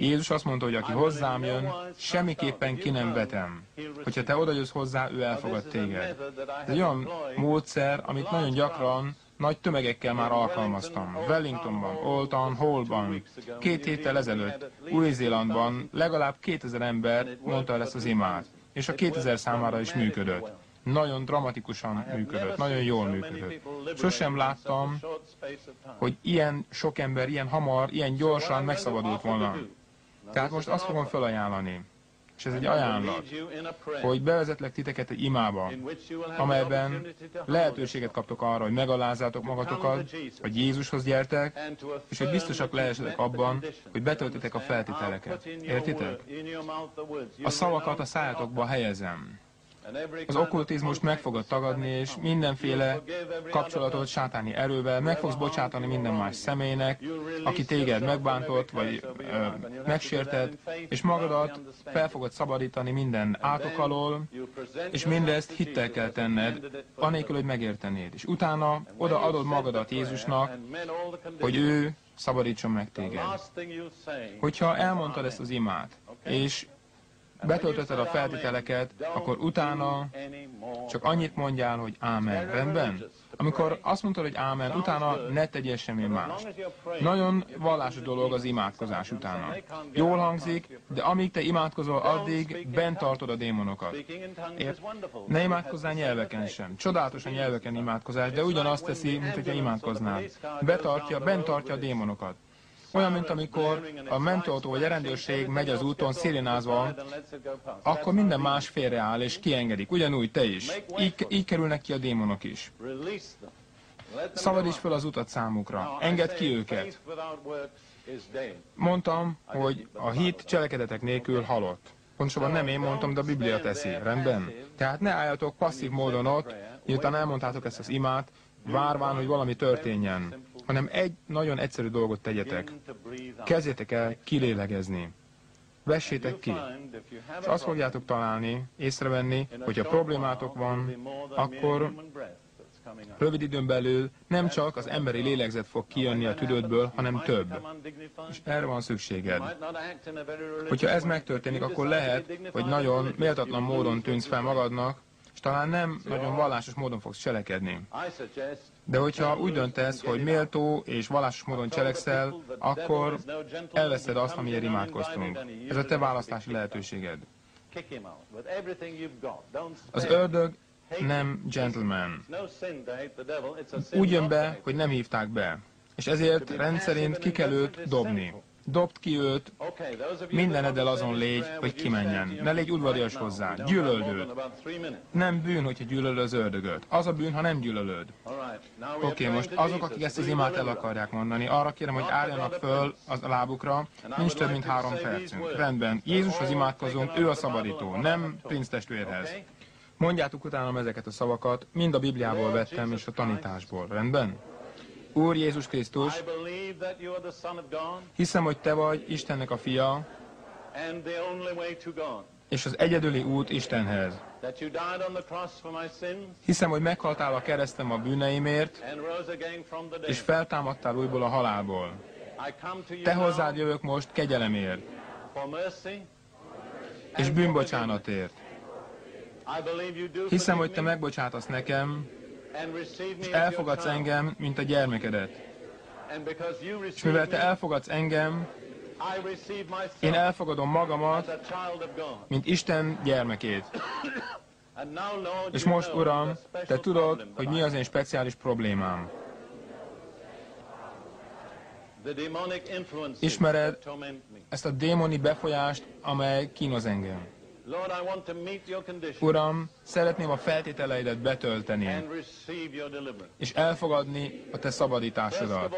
Jézus azt mondta, hogy aki hozzám jön, semmiképpen ki nem vetem. Hogyha te oda jössz hozzá, ő elfogad téged. Ez egy olyan módszer, amit nagyon gyakran nagy tömegekkel már alkalmaztam. Wellingtonban, Olton, Hallban, két héttel ezelőtt, Új-Zélandban legalább 2000 ember mondta el ezt az imát, és a 2000 számára is működött nagyon dramatikusan működött, nagyon jól működött. Sosem láttam, hogy ilyen sok ember, ilyen hamar, ilyen gyorsan megszabadult volna. Tehát most azt fogom felajánlani, és ez egy ajánlat, hogy bevezetlek titeket egy imába, amelyben lehetőséget kaptok arra, hogy megalázzátok magatokat, hogy Jézushoz gyertek, és hogy biztosak lehessetek abban, hogy betöltitek a feltételeket. Értitek? A szavakat a szájatokba helyezem az okkultizmust meg fogod tagadni, és mindenféle kapcsolatot sátáni erővel meg fogsz bocsátani minden más személynek, aki téged megbántott, vagy ö, megsértett, és magadat fel fogod szabadítani minden átok alól, és mindezt hittel kell tenned, anélkül, hogy megértenéd. És utána oda adod magadat Jézusnak, hogy ő szabadítson meg téged. Hogyha elmondtad ezt az imát, és betöltötted a feltételeket, akkor utána csak annyit mondjál, hogy ámen. Rendben? Amikor azt mondtad, hogy ámen, utána ne tegyél semmi más. Nagyon vallásos dolog az imádkozás utána. Jól hangzik, de amíg te imádkozol, addig bent tartod a démonokat. Ért? Ne imádkozzál nyelveken sem. Csodálatos a nyelveken imádkozás, de ugyanazt teszi, mint hogyha imádkoznál. Betartja, bent tartja a démonokat. Olyan, mint amikor a mentőautó vagy a rendőrség megy az úton szirénázva, akkor minden más félreáll és kiengedik. Ugyanúgy te is. Így, így kerülnek ki a démonok is. Szabadíts fel az utat számukra. Engedd ki őket. Mondtam, hogy a hit cselekedetek nélkül halott. Pontosabban nem én mondtam, de a Biblia teszi. Rendben? Tehát ne álljatok passzív módon ott, miután elmondtátok ezt az imát, várván, hogy valami történjen hanem egy nagyon egyszerű dolgot tegyetek. Kezdjétek el kilélegezni. Vessétek ki. És azt fogjátok találni, észrevenni, hogy ha problémátok van, akkor rövid időn belül nem csak az emberi lélegzet fog kijönni a tüdődből, hanem több. És erre van szükséged. Hogyha ez megtörténik, akkor lehet, hogy nagyon méltatlan módon tűnsz fel magadnak, és talán nem nagyon vallásos módon fogsz cselekedni. De hogyha úgy döntesz, hogy méltó és vallásos módon cselekszel, akkor elveszed azt, amiért imádkoztunk. Ez a te választási lehetőséged. Az ördög nem gentleman. Úgy jön be, hogy nem hívták be. És ezért rendszerint ki kell őt dobni. Dobd ki őt, mindenedel azon légy, hogy kimenjen. Ne légy udvarias hozzá, gyűlöld őt. Nem bűn, hogyha gyűlöl az ördögöt. Az a bűn, ha nem gyűlölöd. Oké, okay, most azok, akik ezt az imát el akarják mondani, arra kérem, hogy álljanak föl a lábukra, nincs több, mint három percünk. Rendben, Jézushoz imádkozunk, ő a szabadító, nem princ testvérhez. Mondjátok utána ezeket a szavakat, mind a Bibliából vettem, és a tanításból. Rendben? Úr Jézus Krisztus, hiszem, hogy Te vagy Istennek a fia, és az egyedüli út Istenhez. Hiszem, hogy meghaltál a keresztem a bűneimért, és feltámadtál újból a halálból. Te hozzád jövök most kegyelemért, és bűnbocsánatért. Hiszem, hogy Te megbocsátasz nekem, elfogadsz engem, mint a gyermekedet. És mivel te elfogadsz engem, én elfogadom magamat, mint Isten gyermekét. És most, Uram, te tudod, hogy mi az én speciális problémám. Ismered ezt a démoni befolyást, amely kínoz engem. Uram, szeretném a feltételeidet betölteni, és elfogadni a Te szabadításodat.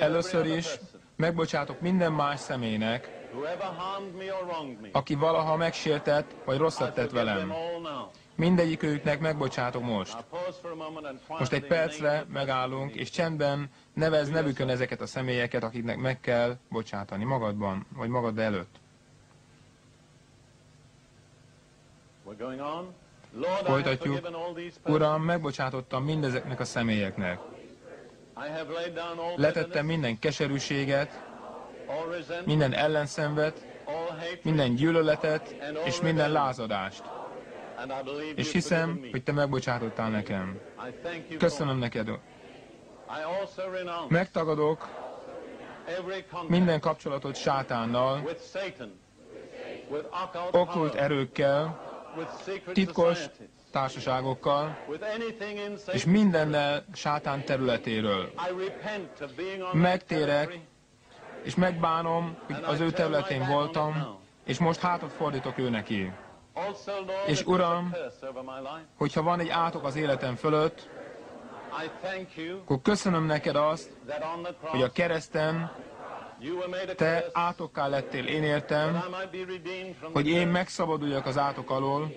Először is megbocsátok minden más személynek, aki valaha megsértett, vagy rosszat tett velem. Mindegyikőjüknek megbocsátok most. Most egy percre megállunk, és csendben nevez nevükön ezeket a személyeket, akiknek meg kell bocsátani magadban, vagy magad előtt. Folytatjuk. Uram, megbocsátottam mindezeknek a személyeknek. Letettem minden keserűséget, minden ellenszenvet, minden gyűlöletet és minden lázadást. És hiszem, hogy Te megbocsátottál nekem. Köszönöm neked. Megtagadok minden kapcsolatot sátánnal, okkult erőkkel, titkos társaságokkal, és mindennel sátán területéről. Megtérek, és megbánom, hogy az ő területén voltam, és most hátat fordítok ő neki. És Uram, hogyha van egy átok az életem fölött, akkor köszönöm neked azt, hogy a kereszten te átokká lettél én értem, hogy én megszabaduljak az átok alól,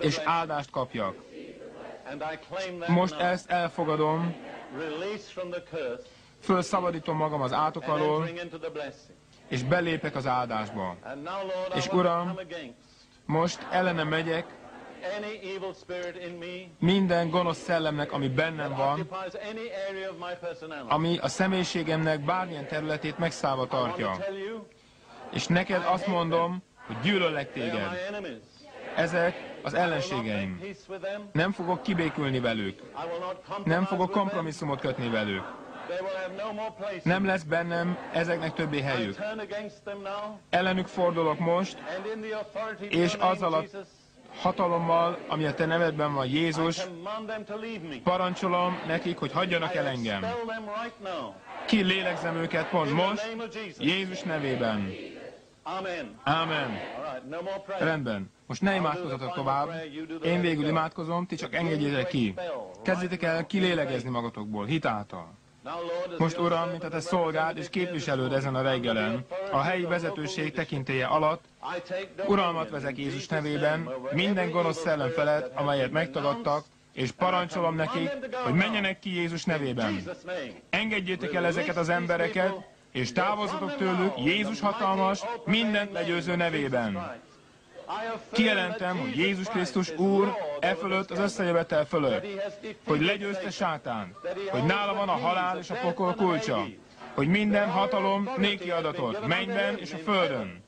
és áldást kapjak. Most ezt elfogadom, fölszabadítom magam az átok alól, és belépek az áldásba. És Uram, most ellenem megyek, minden gonosz szellemnek, ami bennem van, ami a személyiségemnek bármilyen területét megszállva tartja. És neked azt mondom, hogy gyűlöllek téged. Ezek az ellenségeim. Nem fogok kibékülni velük. Nem fogok kompromisszumot kötni velük. Nem lesz bennem ezeknek többé helyük. Ellenük fordulok most, és azzal a hatalommal, ami a te nevedben van, Jézus, parancsolom nekik, hogy hagyjanak el engem. Ki lélegzem őket pont most, Jézus nevében. Amen. Rendben. Most ne imádkozatok tovább. Én végül imádkozom, ti csak engedjétek ki. Kezdjétek el kilélegezni magatokból, hitáltal. Most, Uram, mint a te szolgád és képviselőd ezen a reggelen, a helyi vezetőség tekintélye alatt, uralmat vezek Jézus nevében, minden gonosz szellem felett, amelyet megtagadtak, és parancsolom nekik, hogy menjenek ki Jézus nevében. Engedjétek el ezeket az embereket, és távozatok tőlük Jézus hatalmas, mindent legyőző nevében. Kijelentem, hogy Jézus Krisztus Úr e fölött, az összejövetel fölött, hogy legyőzte sátán, hogy nála van a halál és a pokol kulcsa, hogy minden hatalom néki adatot, mennyben és a földön,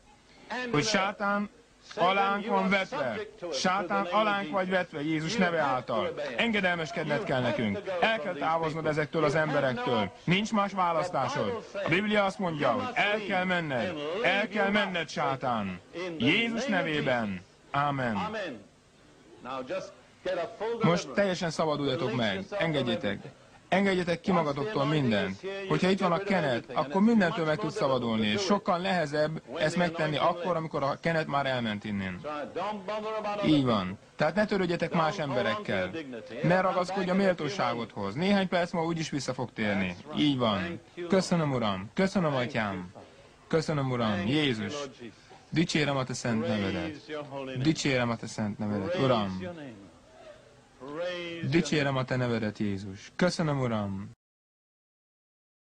hogy sátán alánk van vetve. Sátán alánk vagy vetve Jézus neve által. Engedelmeskedned kell nekünk. El kell távoznod ezektől az emberektől. Nincs más választásod. A Biblia azt mondja, hogy el kell menned. El kell menned, sátán. Jézus nevében. Amen. Most teljesen szabaduljatok meg. Engedjétek. Engedjetek ki magatoktól mindent. Hogyha itt van a kenet, akkor mindentől meg tudsz szabadulni, és sokkal nehezebb ezt megtenni akkor, amikor a kenet már elment innen. Így van. Tehát ne törődjetek más emberekkel. Ne ragaszkodj a méltóságodhoz. Néhány perc múlva úgyis vissza fog térni. Így van. Köszönöm, Uram. Köszönöm, Atyám. Köszönöm, Uram. Jézus. Dicsérem a Te szent nevedet. Dicsérem a Te szent nevedet. Uram. Dicsérem a Te nevedet, Jézus. Köszönöm, Uram.